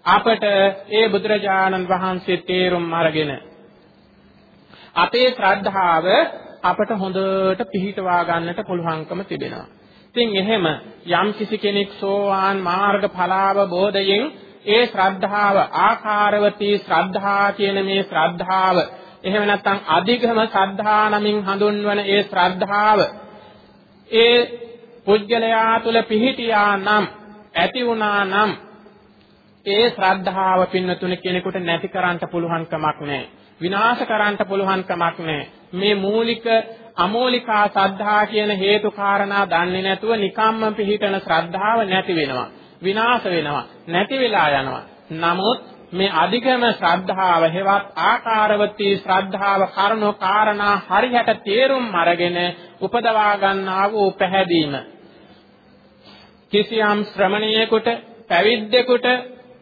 A: අපට ඒ බුදුරජාණන් වහන්සේ තේරුම් අරගෙන අපේ ශ්‍රද්ධාව අපට හොඳට පිහිටවා ගන්නට පුළුවන්කම තිබෙනවා. ඉතින් එහෙම යම් කිසි කෙනෙක් සෝවාන් මාර්ග ඵලාවබෝධයෙන් ඒ ශ්‍රද්ධාව ආකාරවතී ශ්‍රද්ධා කියන මේ ශ්‍රද්ධාව එහෙම නැත්නම් අධිගම ශ්‍රද්ධා නමින් හඳුන්වන ඒ ශ්‍රද්ධාව ඒ පුද්ගලයා තුල පිහිටියා නම් ඇති වුණා නම් ඒ ශ්‍රද්ධාව පින්නතුන කෙනෙකුට නැති කරන්න පුළුවන් කමක් නැහැ. විනාශ කරන්න පුළුවන් කමක් නැහැ. මේ මූලික අමෝලිකා ශ්‍රද්ධා කියන හේතු කාරණා දන්නේ නැතුව නිකම්ම පිහිටන ශ්‍රද්ධාව නැති වෙනවා. විනාශ වෙනවා. නැති වෙලා යනවා. නමුත් මේ අධිගම ශ්‍රද්ධාව හෙවත් ආකාරවතී ශ්‍රද්ධාව කරුණෝ කාරණා හරියට තේරුම් අරගෙන උපදවා ගන්නා වූ පැහැදීම කිසියම් ශ්‍රමණියෙකුට පැවිද්දෙකුට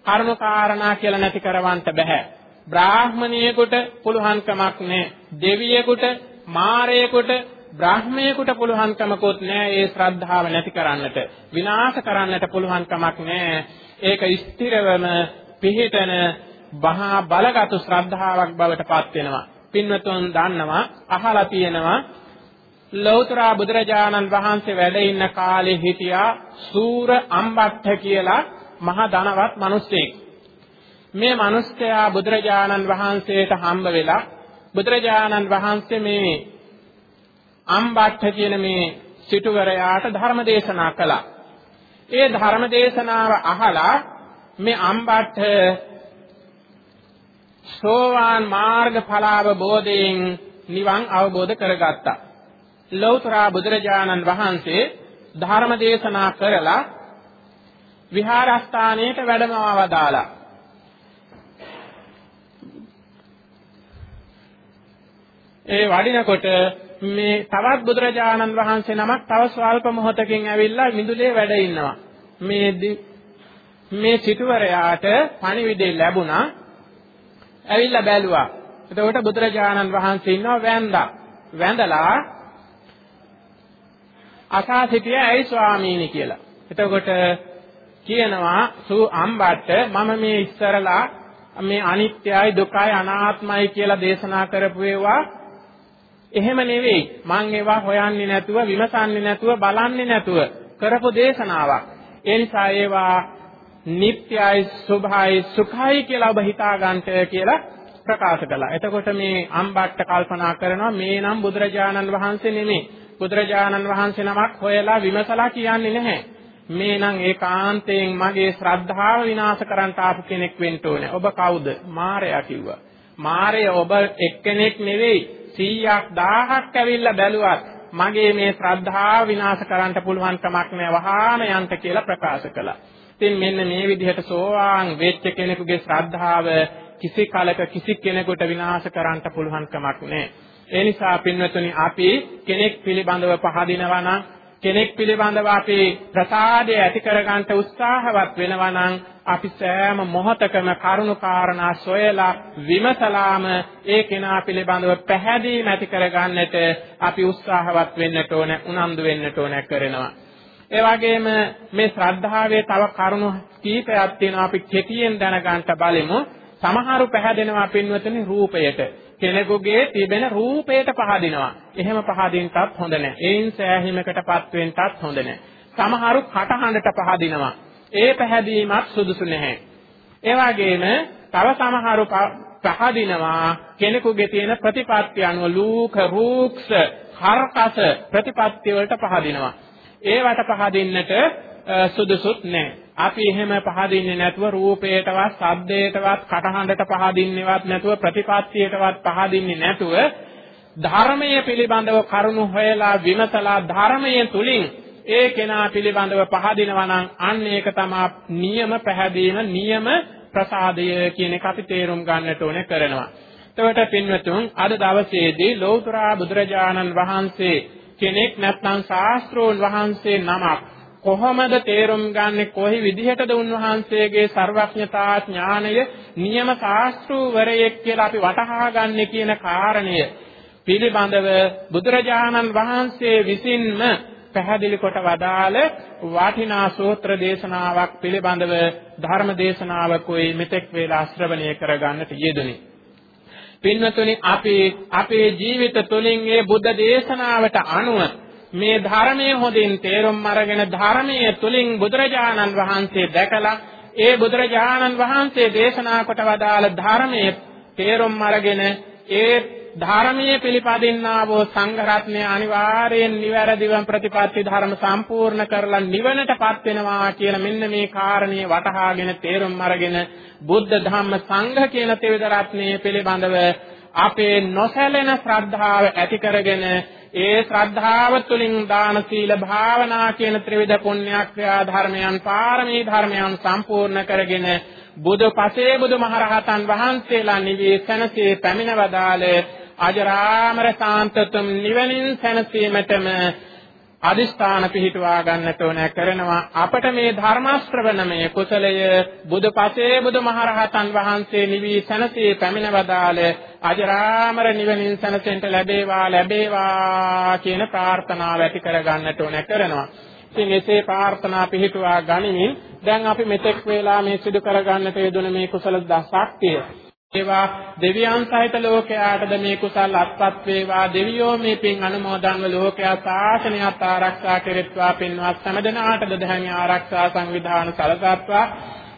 A: කරුණු කාරණා කියලා නැති කරවන්න බෑ බ්‍රාහ්මණියෙකුට පුළුවන් කමක් නැහැ. දෙවියෙකුට මාරයෙකුට බ්‍රාහ්මණයෙකුට පුළුවන් කමකුත් නැහැ ඒ ශ්‍රද්ධාව නැති කරන්නට. විනාශ කරන්නට පුළුවන් කමක් නැහැ. ඒක ස්ථිරවම පිහිටන මහා බලගත් ශ්‍රද්ධාවක් බවට පත් වෙනවා. පින්වතුන් දන්නවා අහලා තියෙනවා ලෞතර බුදුරජාණන් වහන්සේ වැඩ ඉන්න කාලේ හිටියා සූර අම්බට්ඨ කියලා මහා ධනවත් මිනිසෙක්. මේ මිනිස්යා බුදුරජාණන් වහන්සේට හම්බ වෙලා බුදුරජාණන් වහන්සේ මේ අම්බට්ඨ කියන මේ සිටුවරයාට ධර්ම දේශනා කළා. ඒ ධර්ම දේශනාව අහලා මේ අම්බට්ඨ සෝවාන් මාර්ග ඵලාවබෝධයෙන් නිවන් අවබෝධ කරගත්තා. ලෞතර බුදුරජාණන් වහන්සේ ධර්ම දේශනා කරලා විහාරස්ථානයට වැඩමවවදාලා. ඒ වඩිනකොට මේ තවත් බුදුරජාණන් වහන්සේ නමක් තව ස්වල්ප මොහොතකින් ඇවිල්ලා මිදුලේ වැඩ ඉන්නවා. මේ මේ සිටුවරයාට පණිවිඩය ලැබුණා. ඇවිල්ලා බැලුවා. එතකොට බුදුරජාණන් වහන්සේ ඉන්නවා වැඳා. වැඳලා අසා සිටිය ඇයි ස්වාමීනි කියලා. එතකොට කියනවා සු අම්බට මම මේ ඉස්සරලා මේ අනිත්‍යයි දුකයි අනාත්මයි කියලා දේශනා කරපු ඒවා එහෙම නෙවෙයි මං ඒවා හොයන්නේ නැතුව විමසන්නේ නැතුව බලන්නේ නැතුව කරපු දේශනාවක් ඒ නිසා ඒවා නිට්ටයයි සුභයි සුඛයි කියලා ඔබ හිතා ගන්නට කියලා ප්‍රකාශ කළා. එතකොට මේ අම්බට්ට කල්පනා කරනවා මේ නම් බුදුරජාණන් වහන්සේ නෙමෙයි. බුදුරජාණන් වහන්සේ නමක් හොයලා විමසලා කියන්නේ නැහැ. මේ නම් ඒකාන්තයෙන් මගේ ශ්‍රද්ධාව විනාශ කරන්න ආපු කෙනෙක් වෙන්න ඕනේ. ඔබ කවුද? මාරයා කිව්වා. මාරය ඔබ එක්කෙනෙක් නෙවෙයි 100ක් 1000ක් ඇවිල්ලා බැලුවත් මගේ මේ ශ්‍රද්ධාව විනාශ කරන්න පුළුවන් කමක් නෑ වහාම යන්ට කියලා ප්‍රකාශ කළා. ඉතින් මෙන්න මේ විදිහට සෝවාන් වෙච්ච කෙනෙකුගේ ශ්‍රද්ධාව කිසි කලක කිසි කෙනෙකුට විනාශ කරන්න පුළුවන් කමක් නැහැ. ඒ නිසා පින්වතුනි අපි කෙනෙක් පිළිබඳව පහදිනවා නම් කෙනෙක් පිළිබඳව අපි ප්‍රසාදය ඇති කරගන්න උත්සාහවත් වෙනවා නම් අපි සෑම මොහොතකම කරුණු කාරණා සොයලා විමසලාම ඒ කෙනා පිළිබඳව පැහැදීම ඇති කරගන්නට අපි උත්සාහවත් වෙන්නට ඕන උනන්දු වෙන්නට ඕන කරනවා ඒ වගේම මේ ශ්‍රද්ධාවේ තව කරුණු කීපයක් තියෙනවා අපි කෙටියෙන් දැනගන්න බලමු. සමහරු පැහැදෙනවා පින්වතුනි රූපයට. කෙනෙකුගේ තිබෙන රූපයට පහදිනවා. එහෙම පහදින්නත් හොඳ නැහැ. ඒයින් සෑහීමකටපත් වෙන්නත් හොඳ නැහැ. සමහරු කටහඬට පහදිනවා. ඒ පැහැදීමත් සුදුසු නැහැ. ඒ වගේම තව සමහරු පහදිනවා කෙනෙකුගේ තියෙන ප්‍රතිපත්ති අනුව ලූක රූක්ෂ කර්කස ප්‍රතිපත්ති වලට පහදිනවා. ඒවට පහදින්නට සුදුසුත් නැහැ. අපි එහෙම පහදින්නේ නැතුව රූපයටවත්, ශබ්දයටවත්, කටහඬට පහදින්නේවත් නැතුව ප්‍රතිපත්තියටවත් පහදින්නේ නැතුව ධර්මයේ පිළිබඳව කරුණු හොයලා විමසලා ධර්මයේ තුලින් ඒ කෙනා පිළිබඳව පහදිනවා නම් අන්න ඒක තමයි නියම පැහැදීම, නියම ප්‍රසාදය කියන එක අපි තේරුම් ගන්නට ඕනේ කරනවා. එතකොට පින්වතුන් අද දවසේදී ලෞතර බුදුරජාණන් වහන්සේ කෙනෙක් නැත්නම් ශාස්ත්‍රෝන් වහන්සේ නමක් කොහොමද තේරුම් ගන්නෙ කොයි විදිහටද උන්වහන්සේගේ ਸਰවඥතා ඥානය නියම ශාස්ත්‍රූවරයෙක් කියලා අපි වටහා ගන්නෙ කියන කාරණය පිළිබඳව බුදුරජාණන් වහන්සේ විසින්ම පැහැදිලි කොට වදාළ වටිනා සූත්‍ර දේශනාවක් පිළිබඳව ධර්ම දේශනාවකුයි මෙතෙක් වේලා ශ්‍රවණය කරගන්නට යෙදුනේ. පින්වතුනි අපි අපේ ජීවිත තුළින් මේ බුද්ධ දේශනාවට අනුව මේ ධර්මයේ හොඳින් තේරුම් අරගෙන ධර්මයේ තුලින් බුදුරජාණන් වහන්සේ දැකලා ඒ බුදුරජාණන් වහන්සේ දේශනා කොට වදාළ ධර්මයේ තේරුම් අරගෙන ඒ ධර්මයේ පිළිපදින්නා වූ සංඝ රත්නය අනිවාර්යෙන් නිවැරදිව ප්‍රතිපත්ති ධර්ම සම්පූර්ණ කරලා නිවනටපත් වෙනවා කියන මෙන්න මේ කාරණේ වටහාගෙන තේරුම් අරගෙන බුද්ධ ධම්ම සංඝ කියන ත්‍රිවිධ රත්නයේ පිළිබඳව අපේ නොසැලෙන ශ්‍රද්ධාව ඇති කරගෙන ඒ ශ්‍රද්ධාව තුළින් දාන සීල භාවනා කියන ත්‍රිවිධ පුණ්‍යක්‍රියා ධර්මයන් පාරමී ධර්මයන් සම්පූර්ණ කරගෙන බුදු පසේ බුදු මහරහතන් වහන්සේලා නිවී සැනසී පැමිණවදාළ අජරාමර සාන්තතුම් නිවනින් සැනසීමටම අදිස්ථාන පිහිටුවා ගන්නට ඕන කරනවා. අපට මේ ධර්ම ශ්‍රවණමය කුසලය බුදුපසේ බුදුමහරහතන් වහන්සේ නිවි සනසේ පැමිණවදාල අජරාමර නිවනින් සනසෙන්ට ලැබේවා ලැබේවා කියන ප්‍රාර්ථනාව ඇති කර ගන්නට ඕන කරනවා. ඉතින් එසේ ප්‍රාර්ථනා පිහිටුවා ගනිමින් දැන් අපි මෙතෙක් වේලා මේ සිදු කර ගන්නට යෙදුන මේ කුසල දසක්තිය ඒවා දෙවියන් සහිත ලෝකයාටද මේ කුසල් අත්පත් වේවා. දෙවියෝ මේ පින් අනුමෝදන්ව ලෝකයා සාසනයත් ආරක්ෂා කෙරෙත්වා. පින්වත් සමදනාටද ධර්ම ආරක්ෂා සංවිධාන සලසත්වා.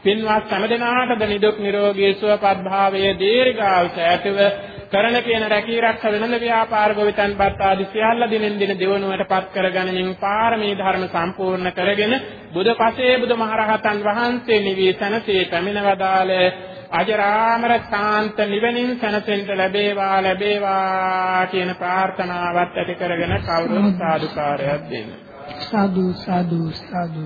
A: පින්වත් සමදනාටද නිදුක් නිරෝගී සුවපත් භාවයේ දීර්ඝායුෂ ඇතිව කරන කියන රැකී රක්ෂා වෙනද ව්‍යාපාර ගොවිතැන්පත් ආදී සියල්ල දිනෙන් දින දියුණුවටපත් කරගනිමින් පාරමී ධර්ම සම්පූර්ණ කරගෙන බුදුපසේ බුදුමහරහතන් වහන්සේ නිවී සනසේ පැමිණවදාලේ අජරාමර ශාන්ත නිවනින් සැනසෙන්න ලැබේවා ලැබේවා කියන ප්‍රාර්ථනාවත් ඇති කරගෙන කවුරුත් සාදුකාරයක් දෙන්න.
B: සාදු සාදු සාදු